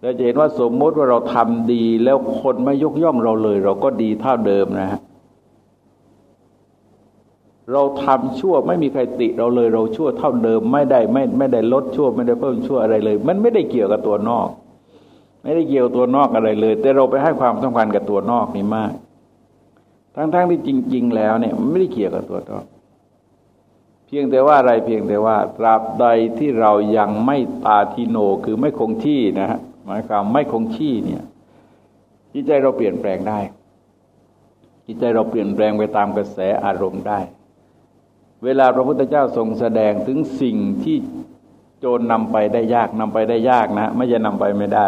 เราจะเห็นว่าสมมติว่าเราทำดีแล้วคนไม่ยกย่องเราเลย เราก็ดีเท่าเดิมนะฮะเราทำชั่วไม่มีใครติเราเลย เราชั่วเท่าเดิม ไม่ได้ไม่ไม่ได้ลดชั่วไม่ได้เพิ่มชั่วอะไรเลย มันไม่ได้เกี่ยวกับตัวนอก ไม่ได้เกี่ยวตัวนอกอะไรเลย แต่เราไปให้ความสำคัญกับตัวนอกนี่มาก ทั้งๆทที่จริง ๆ แล้วเนี่ยมันไม่ได้เกี่ยวกับตัวนอเพียงแต่ว่าอะไรเพียงแต่ว่าตราบใดที่เรายังไม่ตาทิโนคือไม่คงที่นะฮะหมายความไม่คงที่เนี่ยจิตใจเราเปลี่ยนแปลงได้จิตใจเราเปลี่ยนแปลงไปตามกระแสอารมณ์ได้ เวลาพระพุทธเจ้าทรงแสดงถึงสิ่งที่โจรนำไปได้ยากนำไปได้ยากนะ ไม่จะนำไปไม่ได้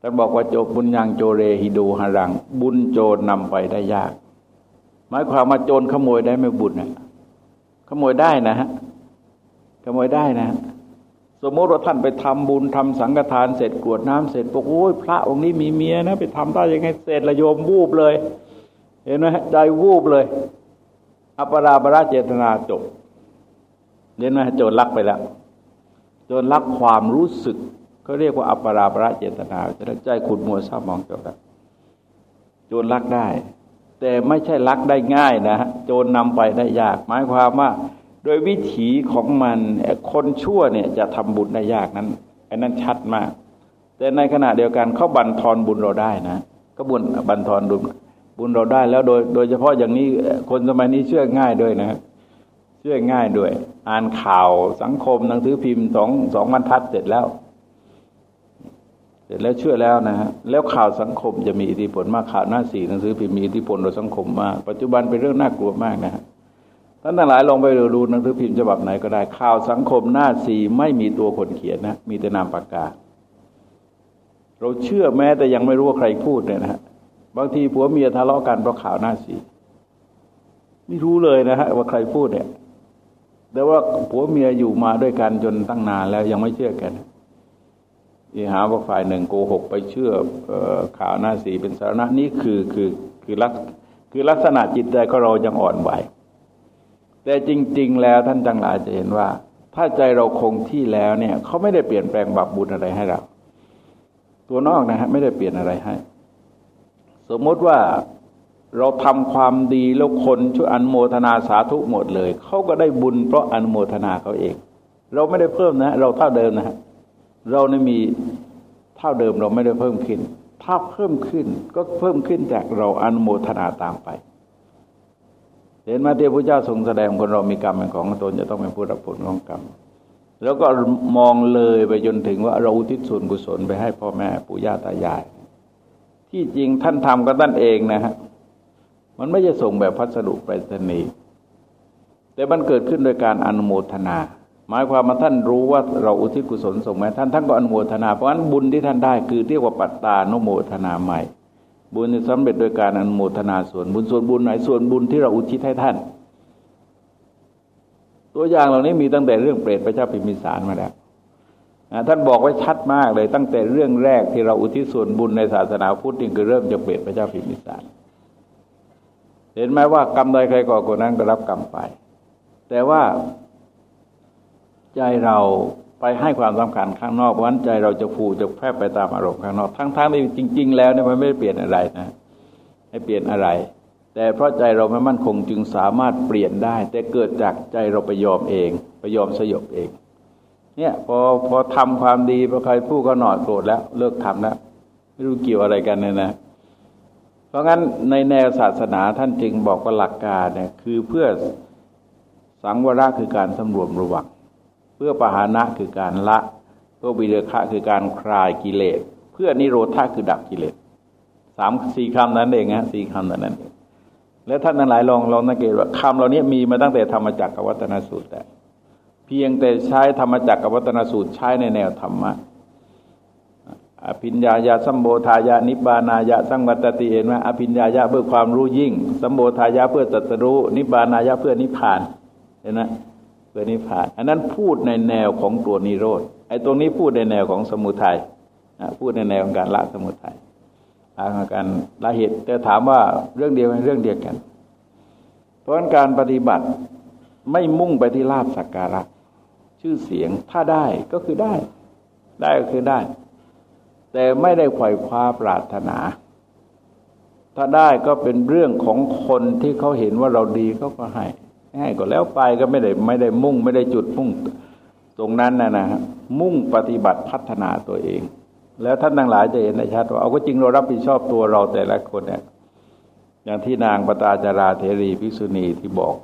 ท่านบอกว่าโจบุญยังโจเรหิดูหรัง บุญโจรนำไปได้ยาก หมายความว่าโจรขโมยได้ไม่บุญนะขโมยได้นะฮะขโมยได้นะ สมมติว่าท่านไปทำบุญทำสังฆทานเสร็จกวดน้ำเสร็จบอกโอ้ยพระองค์นี้มีเมียนะ ไปทำได้ยังไงเสร็จละโยมวูบเลย เห็นไหมใจวูบเลยอปราบราเจตนาจบเรียนไหมโจรลักไปแล้ว โจรลักความรู้สึก เขาเรียกว่าอัปปราบราเจตนาจะใจขุดมัวเศร้ามองจบแล้วโจรลักได้ แต่ไม่ใช่ลักได้ง่ายนะฮะโจรนำไปได้ยาก หมายความว่า โดยวิถีของมันคนชั่วเนี่ยจะทำบุญได้ยากนั้นไอ้นั้นชัดมาก แต่ในขณะเดียวกันเขาบันทอนบุญเราได้นะก็บุญบันทอนบุญบุญเราได้แล้วโดย โดยเฉพาะอย่างนี้คนสมัยนี้เชื่อง่ายด้วยนะเชื่อง่ายด้วย อ่านข่าวสังคมหนังสือพิมพ์สองสองบรรทัดเสร็จแล้ว เสร็จแล้วช่วยแล้วนะฮะแล้วข่าวสังคมจะมีอิทธิพลมากข่าวหน้าสี่หนังสือพิมพ์มีอิทธิพลต่อสังคมมาก ปัจจุบันเป็นเรื่องน่ากลัวมากนะฮะท่านทั้งหลายลองไปดูหนังสือพิมพ์ฉบับไหนก็ได้ ข่าวสังคมหน้าสี่ไม่มีตัวคนเขียนนะ มีแต่นามปากกา เราเชื่อแม้แต่ยังไม่รู้ว่าใครพูดเนี่ยนะฮะบางทีผัวเมียทะเลาะกันเพราะข่าวหน้าสี่ไม่รู้เลยนะฮะว่าใครพูดเนี่ยแต่ว่าผัวเมียอยู่มาด้วยกันจนตั้งนานแล้วยังไม่เชื่อกัน อีหาว่าฝ่ายหนึ่งโกหกไปเชื่อข่าวหน้าสีเป็นสาระนี่คือคือคือลักคือลักษณะจิตใจของเรายังอ่อนไหว แต่จริง ๆ แล้วท่านจังหลายจะเห็นว่า ถ้าใจเราคงที่แล้วเนี่ยเขาไม่ได้เปลี่ยนแปลงบาปบุญอะไรให้เรา ตัวนอกนะฮะไม่ได้เปลี่ยนอะไรให้ สมมติว่าเราทำความดีแล้วคนช่วยอนโมทนาสาธุหมดเลย เขาก็ได้บุญเพราะอนโมทนาเขาเอง เราไม่ได้เพิ่มนะ เราเท่าเดิมนะฮะ เราเนี่ยมีเท่าเดิมเราไม่ได้เพิ่มขึ้น ถ้าเพิ่มขึ้นก็เพิ่มขึ้นจากเราอนุโมทนาตามไป เห็นมาเทพระเจ้าทรงแสดงคนเรามีกรรมเป็นของตนจะต้องเป็นผู้รับผลของกรรม แล้วก็มองเลยไปจนถึงว่าเราอุทิศส่วนกุศลไปให้พ่อแม่ปู่ย่าตายาย ที่จริงท่านทำก็ท่านเองนะฮะมันไม่จะส่งแบบพัสดุไปรษณีย์แต่มันเกิดขึ้นโดยการอนุโมทนา หมายความว่าท่านรู้ว่าเราอุทิศกุศลส่งมาท่านท่านก็อนุโมทนา เพราะฉะนั้นบุญที่ท่านได้คือเรียกว่าปัตตานุโมทนาใหม่ บุญที่สำเร็จโดยการอนุโมทนาส่วนบุญส่วนบุญไหนส่วนบุญที่เราอุทิศให้ท่าน ตัวอย่างเหล่านี้มีตั้งแต่เรื่องเปรตพระเจ้าพิมิสารมาแล้วท่านบอกไว้ชัดมากเลย ตั้งแต่เรื่องแรกที่เราอุทิศส่วนบุญในศาสนาพุทธนี่คือเริ่มจากเปรตพระเจ้าพิมิสารเห็นไหมว่ากรรมใดใครก่อคนนั้นก็รับกรรมไป แต่ว่า ใจเราไปให้ความสำคัญข้างนอกวันใจเราจะฟูจะแพร่ไปตามอารมณ์ข้างนอก ทั้งๆที่จริง ๆ แล้วเนี่ยมันไม่ได้เปลี่ยนอะไรนะไม่เปลี่ยนอะไร แต่เพราะใจเราไม่มั่นคงจึงสามารถเปลี่ยนได้ แต่เกิดจากใจเราไปยอมเองไปยอมสยบเอง เนี่ยพอพอทำความดีพอใครพูดก็หนอดโกรธแล้ว เลิกทำแล้วไม่รู้เกี่ยวอะไรกันเนี่ยนะเพราะงั้นในแนวศาสนาท่านจึงบอกว่าหลักการเนี่ยคือเพื่อสังวรคือการสำรวมระวัง เพื่อปหานะคือการละเพื่อวิเดคะคือการคลายกิเลส เพื่อนิโรธาคือดับกิเลสสามสี่คำนั้นเองฮะสี่คำนั้นเองแล้วท่านทั้งหลายลองลองสังเกตว่าคำเหล่านี้มีมาตั้งแต่ธรรมจักรวัตนสูตรแต่ เพียงแต่ใช้ธรรมจักรวัตนสูตรใช้ในแนวธรรมะอภิญญายาสัมโบทายานิบานายะสังวัตติเห็นไหมอภิญญายะเพื่อความรู้ยิ่ง สัมโบทายะเพื่อตัตรู้นิบานายะเพื่อนิพพานเห็นไหม พื่อนิพพาน อันนั้นพูดในแนวของตัวนิโรธ ไอ้ตรงนี้พูดในแนวของสมุทัยพูดในแนวของการละสมุทัยการละเหตุแต่ถามว่าเรื่องเดียวกันเรื่องเดียวกัน เพราะการปฏิบัติไม่มุ่งไปที่ลาบสักการะ ชื่อเสียงถ้าได้ก็คือได้ ได้ก็คือได้ แต่ไม่ได้ไขว่คว้าปรารถนา ถ้าได้ก็เป็นเรื่องของคนที่เขาเห็นว่าเราดีเขาก็ให้ ให้ก็แล้วไปก็ไม่ได้ไม่ได้มุ่ง ไม่ได้จุดมุ่งตรงนั้นนะนะมุ่งปฏิบัติพัฒนาตัวเอง แล้วท่านทั้งหลายจะเห็นในชัดว่าเอาก็จริงเรารับผิดชอบตัวเราแต่ละคนเนี่ยอย่างที่นางปตาจาราเทรีภิกษุณีที่บอก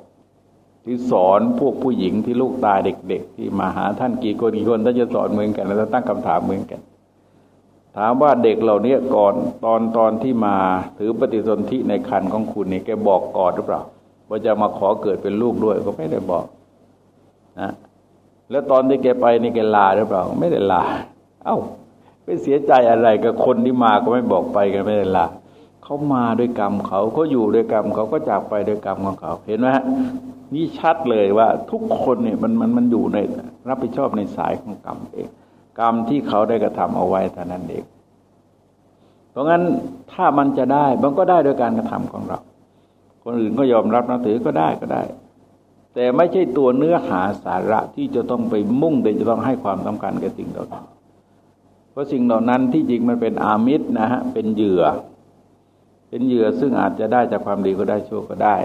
ที่สอนพวกผู้หญิงที่ลูกตายเด็ก ๆ ที่มาหาท่านกี่คนกี่คนท่านจะสอนเหมือนกันแล้วตั้งคำถามเหมือนกัน ถามว่าเด็กเหล่านี้ก่อนตอนตอนที่มาถือปฏิสนธิในคันของคุณนี่แกบอกก่อนหรือเปล่า ว่าจะมาขอเกิดเป็นลูกด้วยก็ไม่ได้บอกนะแล้วตอนที่แกไปนี่แกลาหรือเปล่าไม่ได้ลา เอา้าไปเสียใจอะไรกับคนที่มาก็ไม่บอกไปกันไม่ได้ลาเขามาด้วยกรรมเขาเขาอยู่ด้วยกรรมเขาก็จากไปด้วยกรรมของเขา เห็นไหมฮะนี่ชัดเลยว่าทุกคนเนี่ยมันมันมันอยู่ในรับผิดชอบในสายของกรรมเอง กรรมที่เขาได้กระทำเอาไว้เท่านั้นเองเพราะงั้นถ้ามันจะได้มันก็ได้โดยการกระทำของเรา คนอื่นก็ยอมรับนับถือก็ได้ก็ได้ แต่ไม่ใช่ตัวเนื้อหาสาระที่จะต้องไปมุ่งแต่จะต้องให้ความสำคัญกับสิ่งเหล่านั้นเพราะสิ่งเหล่านั้นที่จริงมันเป็นอามิตรนะฮะเป็นเหยื่อ เป็นเหยื่อซึ่งอาจจะได้จากความดีก็ได้ชั่วก็ได้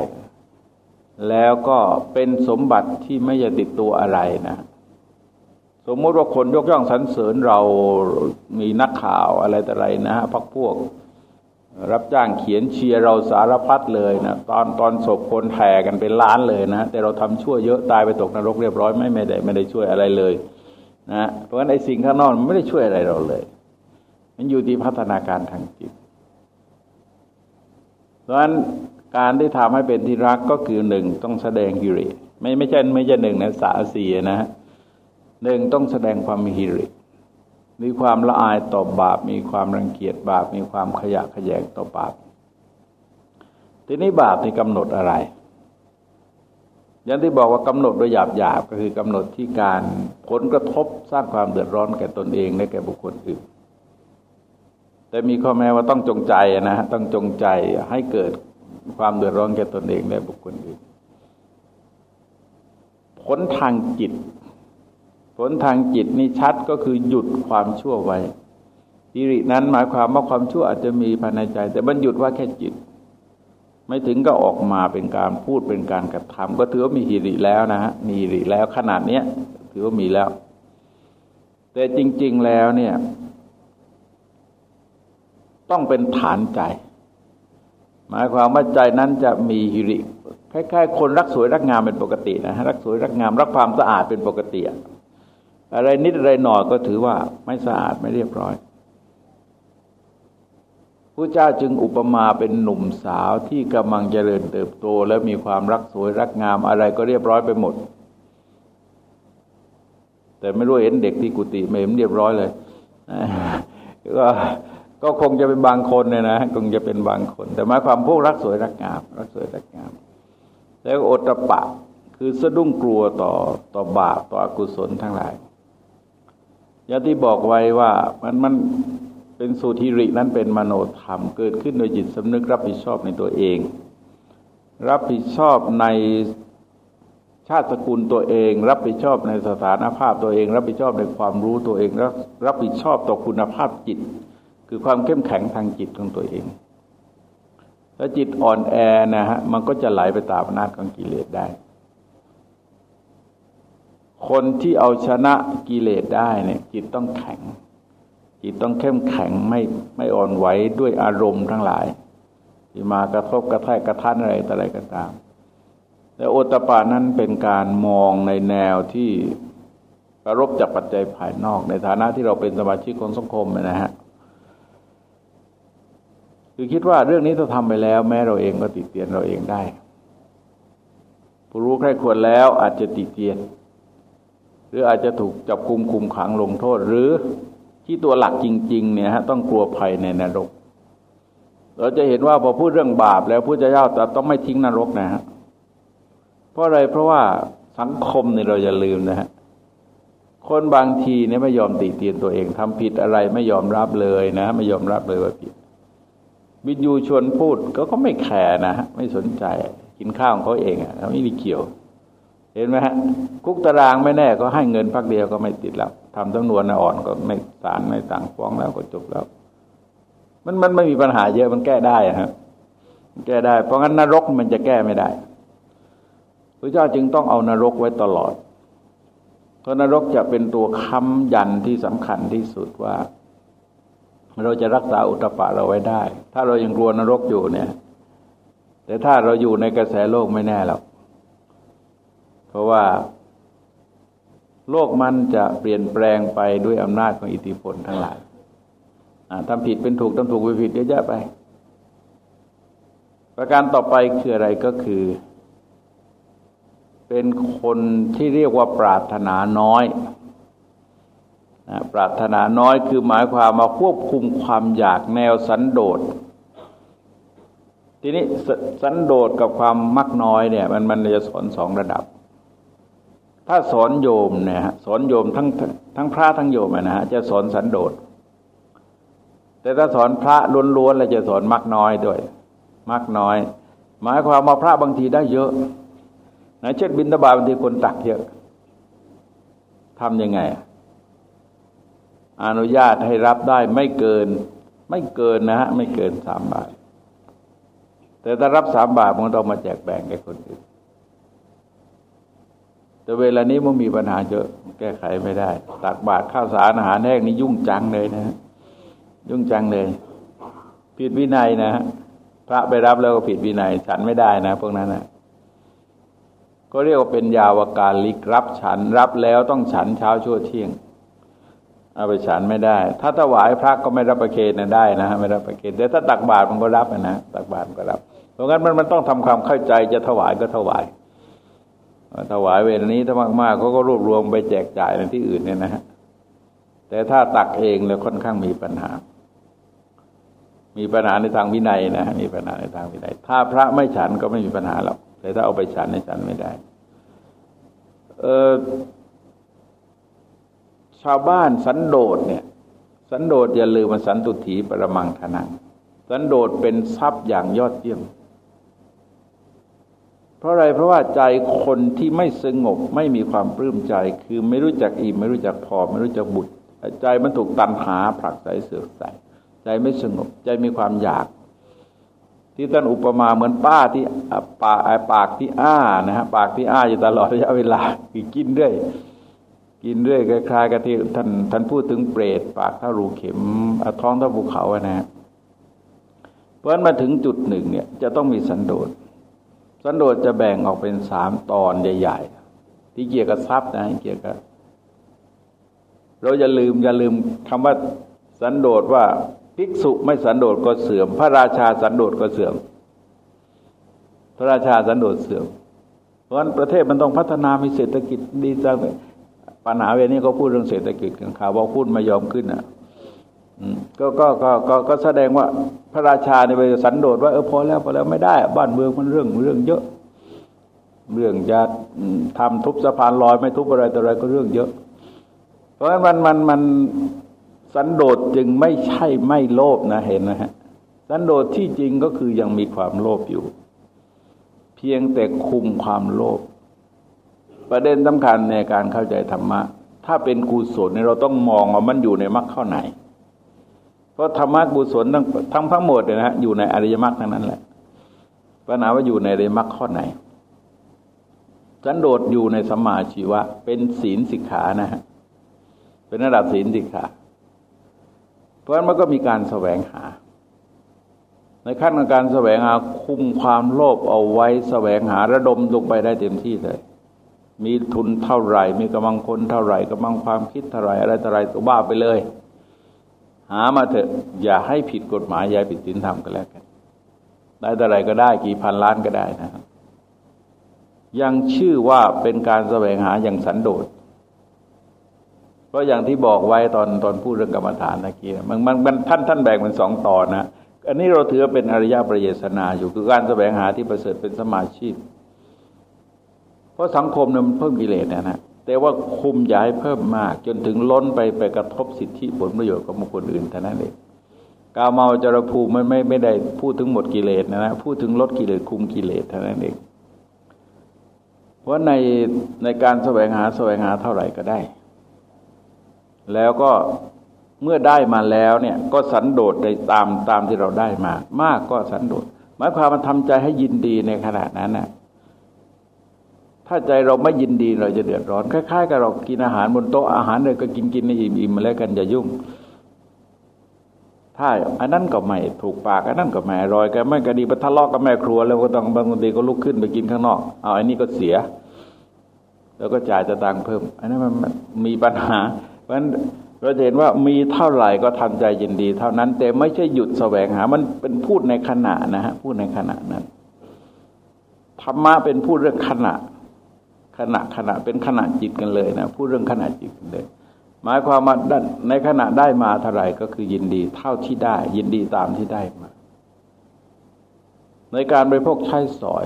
แล้วก็เป็นสมบัติที่ไม่จะติดตัวอะไรนะสมมติว่าคนยกย่องสรรเสริญเรามีนักข่าวอะไรแต่ไรนะฮะพักพวก รับจ้างเขียนเชียร์เราสารพัดเลยนะตอนตอนศพคนแห่กันเป็นล้านเลยนะแต่เราทำชั่วเยอะตายไปตกนรกเรียบร้อยไม่ไม่ได้ไม่ได้ช่วยอะไรเลยนะเพราะฉะนั้นไอ้สิ่งข้างนอกมันไม่ได้ช่วยอะไรเราเลย มันอยู่ที่พัฒนาการทางจิต เพราะฉะนั้นการที่ทำให้เป็นที่รักก็คือหนึ่งต้องแสดงฮิริไม่ไม่ใช่ไม่ใช่หนึ่งนะสาสีนะหนึ่งต้องแสดงความมีฮิริ มีความละอายต่อบาป มีความรังเกียจบาป มีความขยะขยงต่อบาป ทีนี้บาปที่กำหนดอะไร อย่างที่บอกว่ากำหนดโดยหยาบหยาบก็คือกำหนดที่การผลกระทบสร้างความเดือดร้อนแก่ตนเองและแก่บุคคลอื่น แต่มีข้อแม้ว่าต้องจงใจนะฮะต้องจงใจให้เกิดความเดือดร้อนแก่ตนเองและบุคคลอื่นผลทางจิต ผลทางจิตนี่ชัดก็คือหยุดความชั่วไว้ฮิรินั้นหมายความว่าความชั่วอาจจะมีภายในใจ แต่มันหยุดว่าแค่จิต ไม่ถึงก็ออกมาเป็นการพูดเป็นการกระทำก็ถือว่ามีฮิริแล้วนะฮะมีฮิริแล้วขนาดเนี้ยถือว่ามีแล้ว แต่จริง ๆแล้วเนี่ย ต้องเป็นฐานใจ หมายความว่าใจนั้นจะมีฮิริคล้ายๆ คนรักสวยรักงามเป็นปกตินะฮะรักสวยรักงามรักความสะอาดเป็นปกติ อะไรนิดอะไรหน่อยก็ถือว่าไม่สะอาดไม่เรียบร้อยพระเจ้าจึงอุปมาเป็นหนุ่มสาวที่กำลังเจริญเติบโต และมีความรักสวยรักงามอะไรก็เรียบร้อยไปหมด แต่ไม่รู้เห็นเด็กที่กุฏิไม่เห็นเรียบร้อยเลยก็ก็คงจะเป็นบางคนเนี่ยนะคงจะเป็นบางคน แต่หมายความพวกรักสวยรักงาม รักสวยรักงาม แล้วโอตปะคือสะดุ้งกลัวต่อต่อบาปต่ออกุศลทั้งหลาย อย่างที่บอกไว้ว่ามันมันเป็นสุทิรินั้นเป็นมโนธรรม เกิดขึ้นโดยจิตสำนึกรับผิดชอบในตัวเอง รับผิดชอบในชาติสกุลตัวเอง รับผิดชอบในสถานภาพตัวเอง รับผิดชอบในความรู้ตัวเองรับรับผิดชอบต่อคุณภาพจิต คือความเข้มแข็งทางจิตของตัวเองถ้าจิตอ่อนแอนะฮะมันก็จะไหลไปตามอำนาจของกิเลสได้ คนที่เอาชนะกิเลสได้เนี่ยจิตต้องแข็ง จิตต้องเข้มแข็งไม่ไม่อ่อนไหวด้วยอารมณ์ทั้งหลาย ที่มากระทบกระแทกกระทันอะไรต่ออะไรก็ตามแต่โอตปานั้นเป็นการมองในแนวที่กระรบจากปัจจัยภายนอก ในฐานะที่เราเป็นสมาชิกของสังคมนะฮะคือคิดว่าเรื่องนี้ถ้าทำไปแล้ว แม้เราเองก็ติดเตียนเราเองได้ผู้รู้ใครควรแล้วอาจจะติดเตียน หรืออาจจะถูกจับคุมคุมขังลงโทษ หรือที่ตัวหลักจริง ๆ เนี่ยฮะต้องกลัวภัยในนรก เราจะเห็นว่าพอพูดเรื่องบาปแล้วพระเจ้าแต่ต้องไม่ทิ้งนรกนะฮะเพราะอะไรเพราะว่าสังคมเนี่ยเราอย่าลืมนะฮะคนบางทีเนี่ยไม่ยอมติเตียนตัวเองทำผิดอะไรไม่ยอมรับเลยนะ ไม่ยอมรับเลยว่าผิดวิญญูชวนพูดก็ก็ไม่แคร์นะไม่สนใจกินข้าวของเขาเองอะไม่มีเกี่ยว เห็นไหมฮะคุกตารางไม่แน่ก็ให้เงินพักเดียวก็ไม่ติดแล้วทำจำนวนอ่อนก็ไม่สารไม่ต่างฟ้องแล้วก็จบแล้ว มันมันไม่มีปัญหาเยอะมันแก้ได้ฮะแก้ได้ เพราะงั้นนรกมันจะแก้ไม่ได้พระเจ้าจึงต้องเอานรกไว้ตลอด เพราะนรกจะเป็นตัวค้ำยันที่สำคัญที่สุดว่า เราจะรักษาอุตปะเราไว้ได้ ถ้าเรายังกลัวนรกอยู่เนี่ย แต่ถ้าเราอยู่ในกระแสโลกไม่แน่หรอก เพราะว่า โลกมันจะเปลี่ยนแปลงไปด้วยอำนาจของอิทธิพลทั้งหลายทำผิดเป็นถูกทำถูกไปผิดเยอะแยะไป ประการต่อไปคืออะไรก็คือ เป็นคนที่เรียกว่าปรารถนาน้อยปรารถนาน้อยคือหมายความมาควบคุมความอยากแนวสันโดษทีนี้สันโดษกับความมักน้อยเนี่ย มันมันจะสอนสองระดับ ถ้าสอนโยมเนี่ยสอนโยมทั้งทั้งพระทั้งโยมนะฮะจะสอนสันโดษ แต่ถ้าสอนพระล้วนๆแล้วจะสอนมักน้อยด้วย มักน้อย หมายความว่าพระบางทีได้เยอะนะเช่นบินตบาบางทีคนตักเยอะทำยังไง อนุญาตให้รับได้ไม่เกิน ไม่เกินนะฮะไม่เกินสามบาท แต่ถ้ารับสามบาทมันต้องมาแจกแบ่งแก่คนอื่น แต่เวลานี้มันมีปัญหาเยอะแก้ไขไม่ได้ ตักบาตรข้าวสารอาหารแห้งนี่ยุ่งจังเลยนะยุ่งจังเลย ผิดวินัยนะพระไปรับแล้วก็ผิดวินัย ฉันไม่ได้นะพวกนั้นนะก็เรียกว่าเป็นยาวการลิกรับฉันรับแล้วต้องฉันเช้าชั่วเที่ยงเอาไปฉันไม่ได้ ถ้าถวายพระก็ไม่รับประเคนนะได้นะไม่รับประเคนแต่ถ้าตักบาตรมันก็รับนะตักบาตรก็รับเพราะงั้นมันมันต้องทำความเข้าใจจะถวายก็ถวาย ถวายเวลานี้ถ้ามากๆเขาก็รวบรวมไปแจกจ่ายในที่อื่นเนี่ยนะฮะแต่ถ้าตักเองแล้วค่อนข้างมีปัญหา มีปัญหาในทางวินัยนะมีปัญหาในทางวินัย ถ้าพระไม่ฉันก็ไม่มีปัญหาหรอกแต่ถ้าเอาไปฉันในฉันไม่ได้ เออชาวบ้านสันโดษเนี่ย สันโดษอย่าลืมมันสันตุถีปรมังทนังสันโดษเป็นทรัพย์อย่างยอดเยี่ยม เพราะอะไรเพราะว่าใจคนที่ไม่สงบไม่มีความปลื้มใจ คือไม่รู้จักอิ่มไม่รู้จักพอ ไม่รู้จักบุตรใจมันถูกตันหาผลักใสเสือกใสใจไม่สงบ ใจมีความอยาก ที่ท่านอุปมาเหมือนป้าที่ปากปากที่อ้านะฮะปากที่อ้าอยู่ตลอดระยะเวลาคือกินด้วยกินเรื่อยคล้ายๆกับที่ท่านท่านพูดถึงเปรตปากเท่ารูเข็มท้องเท่าภูเขาอะนะเพราะนั้นมาถึงจุดหนึ่งเนี่ยจะต้องมีสันโดษ สันโดษจะแบ่งออกเป็นสามตอนใหญ่ ๆ ที่เกี่ยวกับทรัพย์นะเกี่ยวกับ เราอย่าลืมอย่าลืมคำว่าสันโดษว่าภิกษุไม่สันโดษก็เสื่อม พระราชาสันโดษก็เสื่อม พระราชาสันโดษเสื่อม เพราะฉะนั้นประเทศมันต้องพัฒนามีเศรษฐกิจดีจังปัญหาเวนี้เขาพูดเรื่องเศรษฐกิจกันข่าวว่าพูดไม่ยอมขึ้นอะ ก็ก็ก็ก็ก็แสดงว่าพระราชาในไปสันโดษว่าเออพอแล้วพอแล้วไม่ได้ บ้านเมืองมันเรื่องเรื่องเยอะ เรื่องจะทำทุบสะพานลอยไม่ทุบอะไรต่ออะไรก็เรื่องเยอะ เพราะฉะนั้นมันมันมันสันโดษจึงไม่ใช่ไม่โลภนะเห็นนะฮะสันโดษที่จริงก็คือยังมีความโลภอยู่ เพียงแต่คุมความโลภประเด็นสำคัญในการเข้าใจธรรมะ ถ้าเป็นกุศลเราต้องมองว่ามันอยู่ในมรรคข้อไหน เพราะธรรมะกุศลทั้งทั้งทั้งหมดเนี่ยนะอยู่ในอริยมรรคทั้งนั้นแหละปัญหาว่าอยู่ในอริยมรรคข้อไหน สันโดษอยู่ในสมาชีวะ เป็นศีลสิกขานะฮะเป็นระดับศีลสิกขา เพราะฉะนั้นมันก็มีการแสวงหา ในขั้นของการแสวงหาคุมความโลภเอาไว้แสวงหาระดมลงไปได้เต็มที่เลยมีทุนเท่าไหร่ มีกำลังคนเท่าไหร่กำลังความคิดเท่าไหร่อะไรต่ออะไรตัวบ้าไปเลย หามาเถอะอย่าให้ผิดกฎหมายอย่าผิดศีลธรรมก็แล้วกัน ได้เท่าไรก็ได้กี่พันล้านก็ได้นะครับยังชื่อว่าเป็นการแสวงหาอย่างสันโดษ เพราะอย่างที่บอกไว้ตอนตอนพูดเรื่องกรรมฐานเมื่อกี้มันมันท่านท่านแบ่งเป็นสองตอนนะ อันนี้เราถือเป็นอริยประเยสนาอยู่คือการแสวงหาที่ประเสริฐเป็นสมาชีพ เพราะสังคมเนี่ยมันเพิ่มกิเลสนะนะ แต่ว่าคุมย้ายเพิ่มมาก จนถึงล้นไปไปกระทบสิทธิผลประโยชน์ของบุคคลอื่นเท่านั้นเองกาเมาจรภูมไม่ไม่ไม่ได้พูดถึงหมดกิเลสนะนะพูดถึงลดกิเลสคุมกิเลสเท่านั้นเองเพราะในในการแสวงหาแสวงหาเท่าไหร่ก็ได้ แล้วก็เมื่อได้มาแล้วเนี่ยก็สันโดษได้ตามตามที่เราได้มา มากก็สันโดษหมายความมันทำใจให้ยินดีในขณะนั้นน่ะ ถ้าใจเราไม่ยินดีเราจะเดือดร้อน คล้ายๆกับเรากินอาหารบนโต๊ะอาหารเลยก็กินกินในอิ่มๆมาแล้วกันอย่ายุ่ง ถ้าอันนั้นก็ไม่ถูกปากอันนั้นก็ไม่อร่อยกันไม่ก็ดีไปทะเลาะกับแม่ครัว แล้วก็ต้องบางทีก็ลุกขึ้นไปกินข้างนอกเอาอันนี้ก็เสีย แล้วก็จ่ายจะตังเพิ่ม อันนั้นมันมีปัญหา เพราะฉะนั้นเราเห็นว่ามีเท่าไหร่ก็ทำใจยินดี เท่านั้นแต่ไม่ใช่หยุดแสวงหา มันเป็นพูดในขณะนะฮะพูดในขณะนั้นธรรมะเป็นพูดเรื่องขณะ ขณะขณะเป็นขณะจิตกันเลยนะพูดเรื่องขณะจิตกันเลยหมายความว่าในขณะได้มาเท่าไหร่ก็คือยินดีเท่าที่ได้ ยินดีตามที่ได้มา ในการบริโภคใช้สอย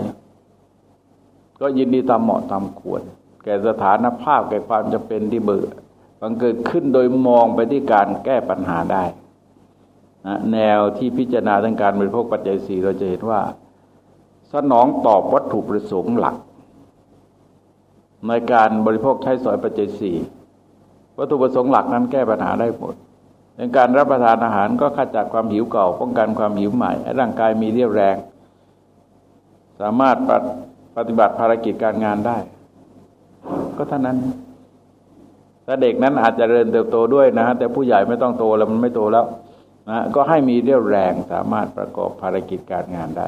ก็ยินดีตามเหมาะตามควร แก่สถานภาพแก่ความจะเป็นที่เบื่อบังเกิดขึ้นโดยมองไปที่การแก้ปัญหาได้นะแนวที่พิจารณาทางการบริโภคปัจจัยสี่เราจะเห็นว่า สนองตอบวัตถุประสงค์หลัก ในการบริโภคใช้สอยปัจจัยสี่วัตถุประสงค์หลักนั้นแก้ปัญหาได้หมดในการรับประทานอาหารก็ขจัดความหิวเก่าป้องกันความหิวใหม่ให้ร่างกายมีเรี่ยวแรง สามารถปฏิบัติภารกิจการงานได้ ก็เท่านั้นถ้าเด็กนั้นอาจจะเริญเติบโตด้วยนะฮะแต่ผู้ใหญ่ไม่ต้องโตแล้วมันไม่โตแล้วนะก็ให้มีเรี่ยวแรงสามารถประกอบภารกิจการงานได้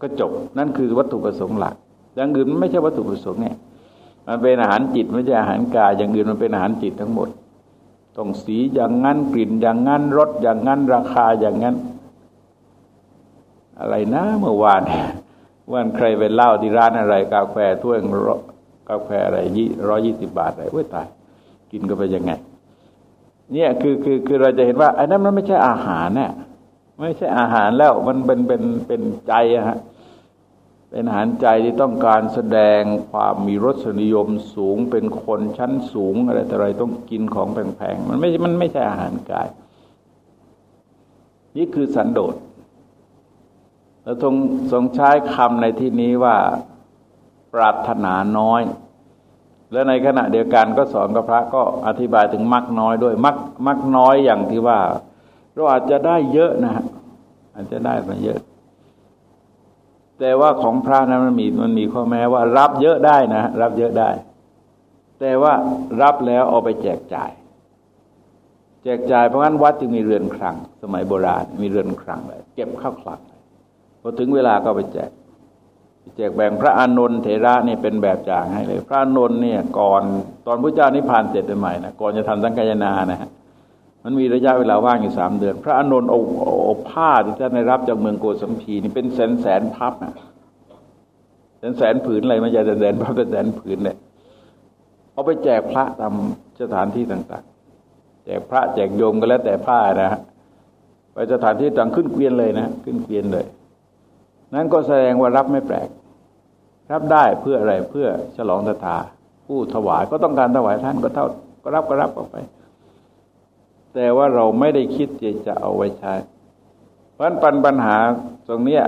ก็จบนั่นคือวัตถุประสงค์หลักอย่างอื่นไม่ใช่วัตถุประสงค์เนี่ย มันเป็นอาหารจิตไม่ใช่อาหารกายอย่างอื่นมันเป็นอาหารจิตทั้งหมด ต้องสีอย่างนั้นกลิ่นอย่างนั้นรสอย่างนั้นราคาอย่างนั้น อะไรนะเมื่อวานวันใครไปเล่าที่ร้านอะไร กาแฟถ้วยกาแฟอะไรยี่ร้อยี่สิบบาทอะไรเว้ยตายกินก็ไปยังไง เนี่ยคือคือคือเราจะเห็นว่าไอ้นั้นมันไม่ใช่อาหารเนี่ยไม่ใช่อาหารแล้วมันเป็นเป็นเป็นใจอะฮะ เป็นอาหารใจที่ต้องการแสดงความมีรสนิยมสูงเป็นคนชั้นสูงอะไรแต่อะไรต้องกินของแพงๆมันไม่มันไม่ใช่อาหารกาย นี่คือสันโดษแล้วทรงทรงใช้คำในที่นี้ว่าปรารถนาน้อย และในขณะเดียวกันก็สอนกับพระก็อธิบายถึงมักน้อยด้วยมักมักน้อยอย่างที่ว่า เราอาจจะได้เยอะนะฮะอาจจะได้มาเยอะ แต่ว่าของพระนั้นมันมีมันมีข้อแม้ว่ารับเยอะได้นะ รับเยอะได้ แต่ว่ารับแล้วเอาไปแจกจ่าย แจกจ่ายเพราะงั้นวัดจึงมีเรือนคลัง สมัยโบราณ มีเรือนคลังเลยเก็บข้าวคลังพอถึงเวลาก็ไปแจกแจกแบ่งพระอานนท์เถระนี่เป็นแบบอย่างให้เลย พระอานนท์เนี่ยก่อนตอนพระเจ้านิพพานเสร็จใหม่นะก่อนจะทำสังกายนานะฮะ มันมีระยะเวลาว่างอยู่สามเดือน พระอานนท์เอาเอาผ้าที่ท่านได้รับจากเมืองโกสัมพีนี่เป็นแสนแสนพับนะแสนแสนผืนอะไรไม่ใช่แสนแสนพับแสนผืนเลยเอาไปแจกพระตามสถานที่ต่างๆ แจกพระแจกโยมก็แล้วแต่ผ้านะฮะไปสถานที่ต่างขึ้นเกวียนเลยนะขึ้นเกวียนเลย นั้นก็แสดงว่ารับไม่แปลก รับได้เพื่ออะไรเพื่อฉลองศรัทธาผู้ถวายก็ต้องการถวายท่านก็เท่าก็รับก็รับออกไป แต่ว่าเราไม่ได้คิดจะจะเอาไว้ใช้ เพราะฉะนั้นปัญหาตรงนี้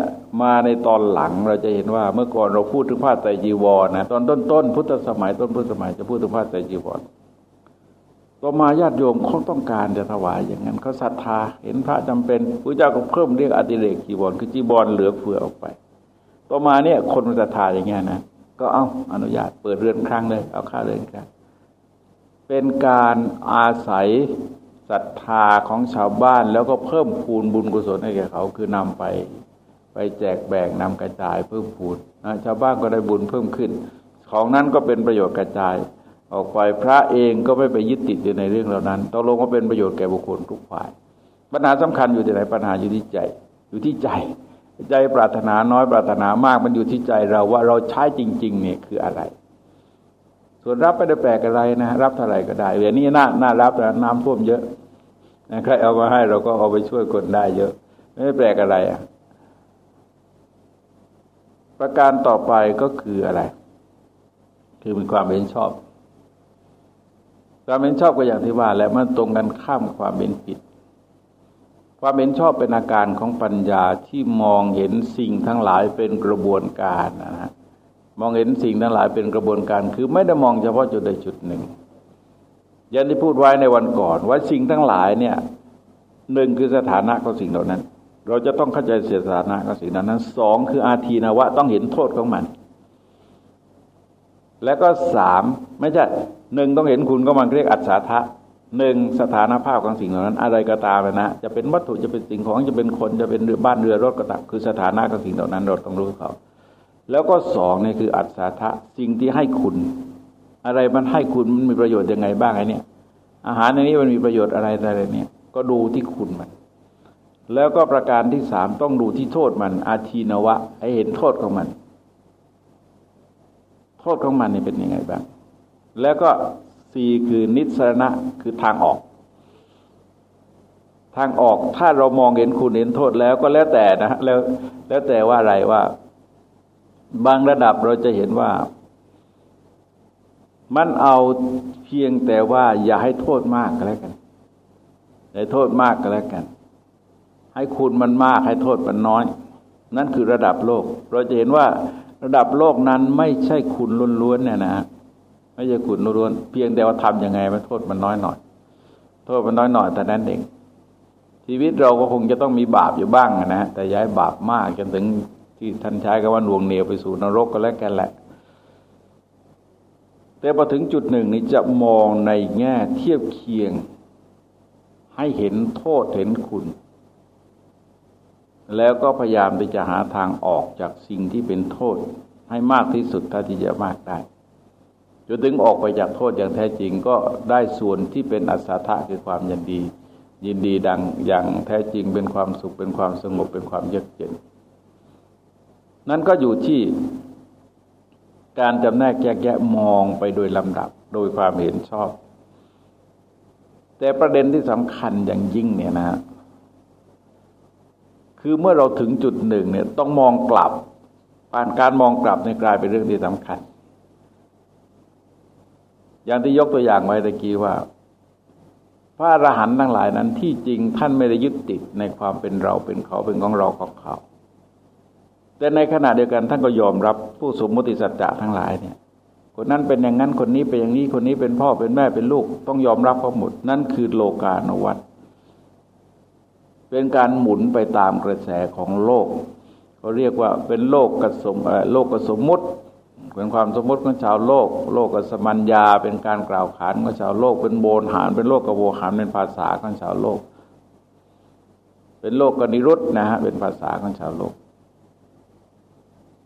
มาในตอนหลังเราจะเห็นว่าเมื่อก่อนเราพูดถึงผ้าไตรจีวรนะตอนต้นๆพุทธสมัยต้นพุทธสมัยจะพูดถึงผ้าไตรจีวรต่อมาญาติโยมเขาต้องการจะถวายอย่างนั้นเขาศรัทธาเห็นพระจำเป็นพระเจ้าก็เพิ่มเรียกอติเรกจีวรคือจีวรเหลือเฟือออกไป ต่อมาเนี่ยคนศรัทธาอย่างเงี้ยนะก็เอาอนุญาตเปิดเรือนครั้งเลยเอาค่าเรือนครั้งเป็นการอาศัย ศรัทธาของชาวบ้านแล้วก็เพิ่มพูนบุญกุศลให้แก่เขาคือนำไป ไปแจกแบ่งนำกระจายเพิ่มพูนนะชาวบ้านก็ได้บุญเพิ่มขึ้น ของนั้นก็เป็นประโยชน์กระจาย ออกไปพระเองก็ไม่ไปยึดติดอยู่ในเรื่องเหล่านั้นตกลงว่าเป็นประโยชน์แก่บุคคลทุกฝ่าย ปัญหาสำคัญอยู่ที่ไหนปัญหาอยู่ที่ใจ อยู่ที่ใจ ใจปรารถนาน้อยปรารถนามากมันอยู่ที่ใจเราว่าเราใช้จริง ๆ เนี่ยคืออะไร ส่วนรับไม่ได้แปลกอะไรนะ รับเท่าไหร่ก็ได้เดี๋ยวนี้น่าน่ารับแต่น้ำท่วมเยอะใครเอามาให้เราก็เอาไปช่วยคนได้เยอะ ไม่แปลกอะไรอะประการต่อไปก็คืออะไร คือมีความเห็นชอบ ความเห็นชอบก็อย่างที่ว่า แล้วมันตรงกันข้ามความเป็นผิด ความเห็นชอบเป็นอาการของปัญญาที่มองเห็นสิ่งทั้งหลายเป็นกระบวนการนะฮะ มองเห็นสิ่งทั้งหลายเป็นกระบวนการ คือไม่ได้มองเฉพาะจุดใดจุดหนึ่งอย่างที่พูดไว้ในวันก่อน ว่าสิ่งทั้งหลายเนี่ยหนึ่งคือสถานะของสิ่งเหล่านั้น เราจะต้องเข้าใจเสียสถานะของสิ่งเหล่านั้นสองคืออาทีนวะต้องเห็นโทษของมัน แล้วก็สามไม่ใช่หนึ่งต้องเห็นคุณก็มันเรียกอัศทะหนึ่งสถานภาพของสิ่งเหล่านั้น อะไรก็ตามนะจะเป็นวัตถุจะเป็นสิ่งของจะเป็นคนจะเป็นเรือบ้านเรือรถก็ตามคือสถานะของสิ่งเหล่านั้นเราต้องรู้เขา แล้วก็สองเนี่ยคืออัศทะสิ่งที่ให้คุณ อะไรมันให้คุณมันมีประโยชน์ยังไงบ้างไอ้นี่อาหารในนี้มันมีประโยชน์อะไรอะไรเนี่ย ก็ดูที่คุณมัน แล้วก็ประการที่สามต้องดูที่โทษมัน อาทีนวะ ให้เห็นโทษของมัน โทษของมันนี่เป็นยังไงบ้าง แล้วก็สี่คือนิสรณะคือทางออก ทางออกถ้าเรามองเห็นคุณเห็นโทษแล้วก็แล้วแต่นะแล้วแล้วแต่ว่าอะไรว่า บางระดับเราจะเห็นว่า มันเอาเพียงแต่ว่าอย่าให้โทษมากก็แล้วกันอย่าโทษมากก็แล้วกัน ให้คุณมันมากให้โทษมันน้อย นั่นคือระดับโลก เราจะเห็นว่าระดับโลกนั้นไม่ใช่คุณล้วนๆเนี่ยนะไม่ใช่คุณล้วนเพียงแต่ว่าทำยังไงมันโทษมันน้อยหน่อย โทษมันน้อยหน่อยแต่นั้นเองชีวิตเราก็คงจะต้องมีบาปอยู่บ้างนะแต่ย้ายบาปมากจนถึง ที่ท่านใช้คำว่าหน่วงเหนียวไปสู่นรกก็แล้วกันแหละ แต่พอถึงจุดหนึ่งนี้จะมองในแง่เทียบเคียง ให้เห็นโทษเห็นคุณ แล้วก็พยายามไปจะหาทางออกจากสิ่งที่เป็นโทษให้มากที่สุดเท่าที่จะมากได้จนถึงออกไปจากโทษอย่างแท้จริงก็ได้ส่วนที่เป็นอัศทะคือความยินดี ยินดีดังอย่างแท้จริงเป็นความสุขเป็นความสงบเป็นความเยือกเย็น นั่นก็อยู่ที่การจำแนกแยกแยะมองไปโดยลำดับโดยความเห็นชอบ แต่ประเด็นที่สำคัญอย่างยิ่งเนี่ยนะ คือเมื่อเราถึงจุดหนึ่งเนี่ยต้องมองกลับการการมองกลับในกลายเป็นเรื่องที่สำคัญ อย่างที่ยกตัวอย่างไว้ตะกี้ว่า พระอรหันต์ทั้งหลายนั้นที่จริงท่านไม่ได้ยึดติดในความเป็นเราเป็นเขาเป็นของเราของเขา แต่ในขณะเดียวกันท่านก็ยอมรับผู้สมมติสัจจะทั้งหลายเนี่ย คนนั้นเป็นอย่างนั้นคนนี้เป็นอย่างนี้คนนี้เป็นพ่อเป็นแม่เป็นลูก ต้องยอมรับเขาหมดนั่นคือโลกาณวัตเป็นการหมุนไปตามกระแสของโลกเขาเรียกว่าเป็นโลกกสมโลกกสมมุติเป็นความสมมติของชาวโลก โลกกสมัญญา เป็นการกล่าวขานของชาวโลก เป็นโบนหานเป็นโลกกโวหารเป็นภาษาของชาวโลก เป็นโลกกนิรุตนะฮะเป็นภาษาของชาวโลก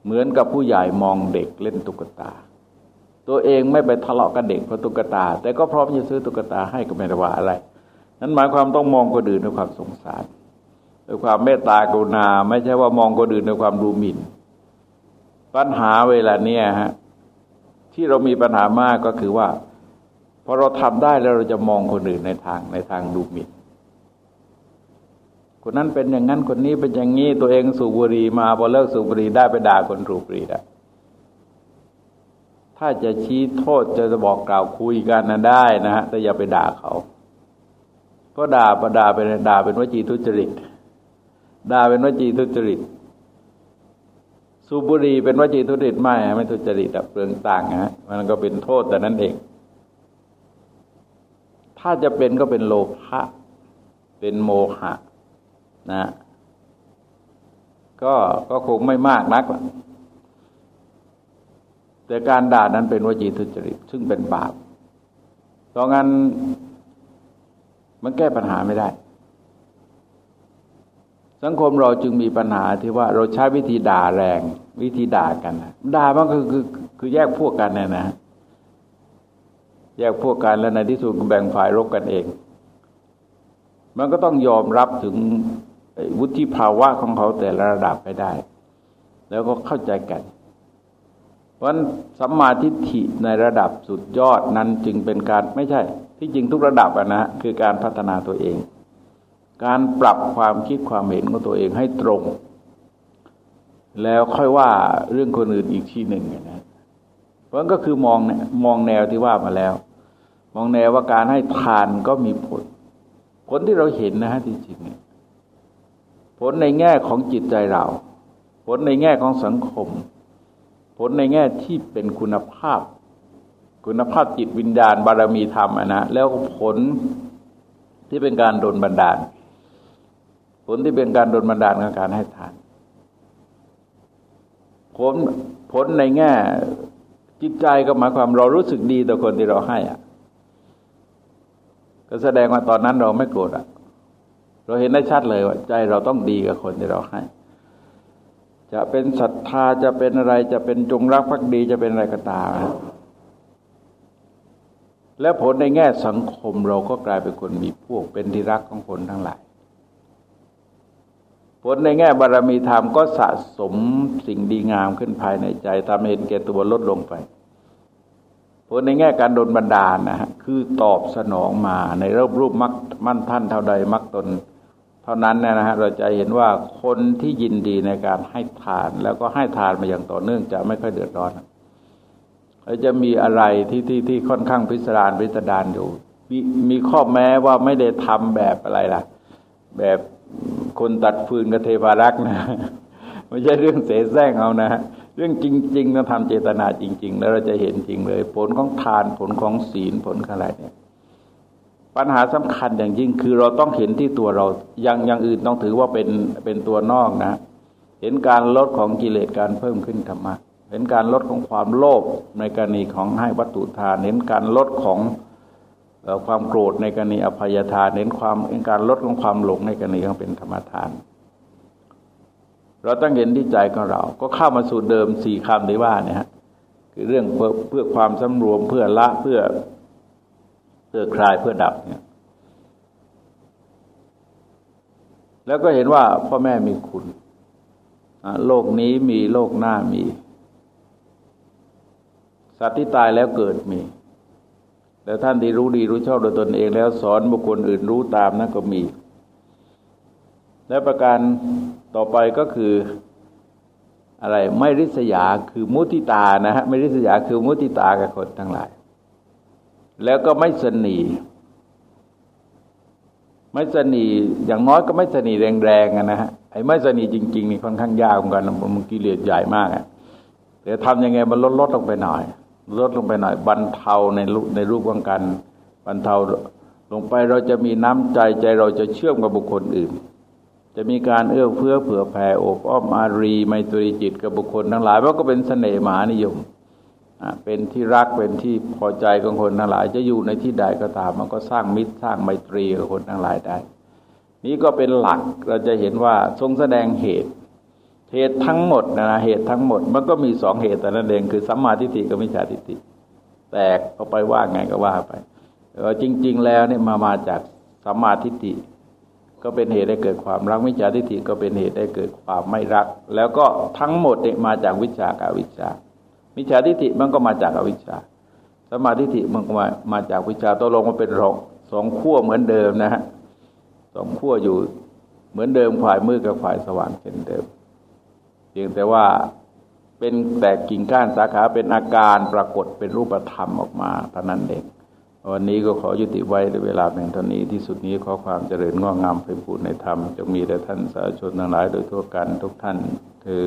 เหมือนกับผู้ใหญ่มองเด็กเล่นตุ๊กตา ตัวเองไม่ไปทะเลาะกับเด็กเพราะตุ๊กตา แต่ก็พร้อมจะซื้อตุ๊กตาให้ก็ไม่ได้ว่าอะไร นั้นหมายความต้องมองคนอื่นด้วยความสงสารด้วยความเมตตากรุณา ไม่ใช่ว่ามองคนอื่นด้วยความดูหมิ่น ปัญหาเวลาเนี้ยฮะที่เรามีปัญหามากก็คือว่าพอเราทำได้แล้วเราจะมองคนอื่นในทางในทางดูหมิ่น คนนั้นเป็นอย่างนั้นคนนี้เป็นอย่างนี้ตัวเองสูบบุหรี่มาพอเลิกสูบบุหรี่ได้ไปด่าคนสูบบุหรี่ได้ถ้าจะชี้โทษจะจะบอกกล่าวคุยกันนะได้นะฮะแต่อย่าไปด่าเขา เพราะด่าประด่าเป็นด่าเป็นวจีทุจริตด่าเป็นวจีทุจริตสูบบุหรี่เป็นวจีทุจริตไม่ไม่ทุจริตแต่เปลืองต่างฮะมันก็เป็นโทษแต่นั้นเอง ถ้าจะเป็นก็เป็นโลภะเป็นโมหะ นะก็ก็คงไม่มากนักแต่การด่านั้นเป็นวจีทุจริต ซึ่งเป็นบาปเพราะงั้นมันแก้ปัญหาไม่ได้ สังคมเราจึงมีปัญหาที่ว่าเราใช้วิธีด่าแรง วิธีด่ากันด่ามันคือคือคือแยกพวกกันนะนะ แยกพวกกันแล้วในที่สุดแบ่งฝ่ายรบกันเอง มันก็ต้องยอมรับถึง วุฒิภาวะของเขาแต่ละระดับไปได้ แล้วก็เข้าใจกัน เพราะสัมมาทิฏฐิในระดับสุดยอดนั้นจึงเป็นการไม่ใช่ ที่จริงทุกระดับนะคือการพัฒนาตัวเอง การปรับความคิดความเห็นของตัวเองให้ตรง แล้วค่อยว่าเรื่องคนอื่นอีกทีหนึ่งนะเพราะก็คือมองมองแนวที่ว่ามาแล้ว มองแนวว่าการให้ทานก็มีผล ผลที่เราเห็นนะฮะที่จริงเนี่ย ผลในแง่ของจิตใจเรา ผลในแง่ของสังคม ผลในแง่ที่เป็นคุณภาพ คุณภาพจิตวิญญาณบารมีธรรมนะแล้วผลที่เป็นการโดนบันดาล ผลที่เป็นการโดนบันดาลกับการให้ทานผลผลในแง่จิตใจก็หมายความเรารู้สึกดีต่อคนที่เราให้อะก็แสดงว่าตอนนั้นเราไม่โกรธอะ เราเห็นได้ชัดเลยว่าใจเราต้องดีกับคนที่เราให้ จะเป็นศรัทธาจะเป็นอะไรจะเป็นจงรักภักดีจะเป็นอะไรก็ตามและผลในแง่สังคมเราก็กลายเป็นคนมีพวกเป็นที่รักของคนทั้งหลาย ผลในแง่บารรมีธรรมก็สะสมสิ่งดีงามขึ้นภายในใจทำให้เห็นแก่ตัวลดลงไป ผลในแง่การโดนบันดาลนะฮะคือตอบสนองมาในรูปรูปมักมั่นท่านเท่าใดมักตน เท่านั้นเนี่ยนะฮะเราจะเห็นว่าคนที่ยินดีในการให้ทาน แล้วก็ให้ทานมาอย่างต่อเนื่องจะไม่ค่อยเดือดร้อนเราจะมีอะไรที่ที่ที่ค่อนข้างพิสดารพิสดารอยู่มีมีข้อแม้ว่าไม่ได้ทำแบบอะไรล่ะ แบบคนตัดฟืนกับเทวารักษ์นะไม่ใช่เรื่องเสแสร้งเอานะเรื่องจริงๆต้องทำเจตนาจริง ๆ แล้วเราจะเห็นจริงเลย ผลของทานผลของศีลผลอะไรเนี่ย ปัญหาสำคัญอย่างยิ่งคือเราต้องเห็นที่ตัวเราอย่างอย่างอื่นต้องถือว่าเป็นเป็นตัวนอกนะ เห็นการลดของกิเลสการเพิ่มขึ้นธรรมะเห็นการลดของความโลภในกรณีของให้วัตถุทาน เห็นการลดของความโกรธในกรณีอภัยทาน เห็นความเห็นการลดของความหลงในกรณีของเป็นธรรมทาน เราต้องเห็นที่ใจของเรา ก็เข้ามาสู่เดิมสี่คำที่ว่าเนี่ยฮะคือเรื่องเพื่อเพื่อความสำรวมเพื่อละเพื่อ พื่อคลายเพื่อดับเนี่ย แล้วก็เห็นว่าพ่อแม่มีคุณโลกนี้มีโลกหน้ามี สัตว์ที่ตายแล้วเกิดมีแต่ท่านที่รู้ดีรู้ชอบโดยตนเองแล้วสอนบุคคลอื่นรู้ตามนั่นก็มี และประการต่อไปก็คืออะไรไม่ริษยาคือมุติตานะฮะไม่ริษยาคือมุติตากับคนทั้งหลาย แล้วก็ไม่สนีไม่สนีอย่างน้อยก็ไม่สนีแรงๆนะฮะไอ้ไม่สนีจริง ๆ นี่ค่อนข้างยากเหมือนกันมันกิเลสใหญ่มากอะแต่ทำยังไงมันลดลดลงไปหน่อย ลดลงไปหน่อย บรรเทาในรูปในรูปของการบรรเทาลงไปเราจะมีน้ำใจใจเราจะเชื่อมกับบุคคลอื่น จะมีการเอื้อเฟื้อเผื่อแผ่อบอ้อมอารีไมตรีจิตกับบุคคลทั้งหลายเพราะก็เป็นเสน่ห์มหานิยม เป็นที่รักเป็นที่พอใจของคนทั้งหลาย จะอยู่ในที่ใดก็ตาม มันก็สร้างมิตรสร้างไมตรีกับคนทั้งหลายได้ นี้ก็เป็นหลักเราจะเห็นว่าทรงแสดงเหตุ เหตุทั้งหมดนะเหตุทั้งหมด มันก็มีสองเหตุแต่นั้นเองคือสัมมาทิฏฐิกับมิจฉาทิฏฐิแตกเอาไปว่าไงก็ว่าไปแต่จริง ๆ แล้วเนี่ยมามาจากสัมมาทิฏฐิก็เป็นเหตุให้เกิดความรักวิจาทิฏฐิก็เป็นเหตุให้เกิดความไม่รัก แล้วก็ทั้งหมดเนี่ยมาจากวิชากับวิชา วิชาทิฏฐิมันก็มาจากอวิชชาสมาธิฐิมันก็มามาจากวิชาตัวลงมาเป็นรองสองขั้วเหมือนเดิมนะฮะสองขั้วอยู่เหมือนเดิมฝ่ายมืดกับฝ่ายสว่างเช่นเดิมเพียงแต่ว่าเป็นแตกกิ่งก้านสาขาเป็นอาการปรากฏเป็นรูปธรรมออกมาเท่านั้นเองวันนี้ก็ขอยุติไว้ในเวลาเพียงเท่านี้ที่สุดนี้ขอความเจริญงอกงามไปพูดในธรรมจงมีแด่ท่านสาธุชนทั้งหลายโดยทั่วกันทุกท่านเธอ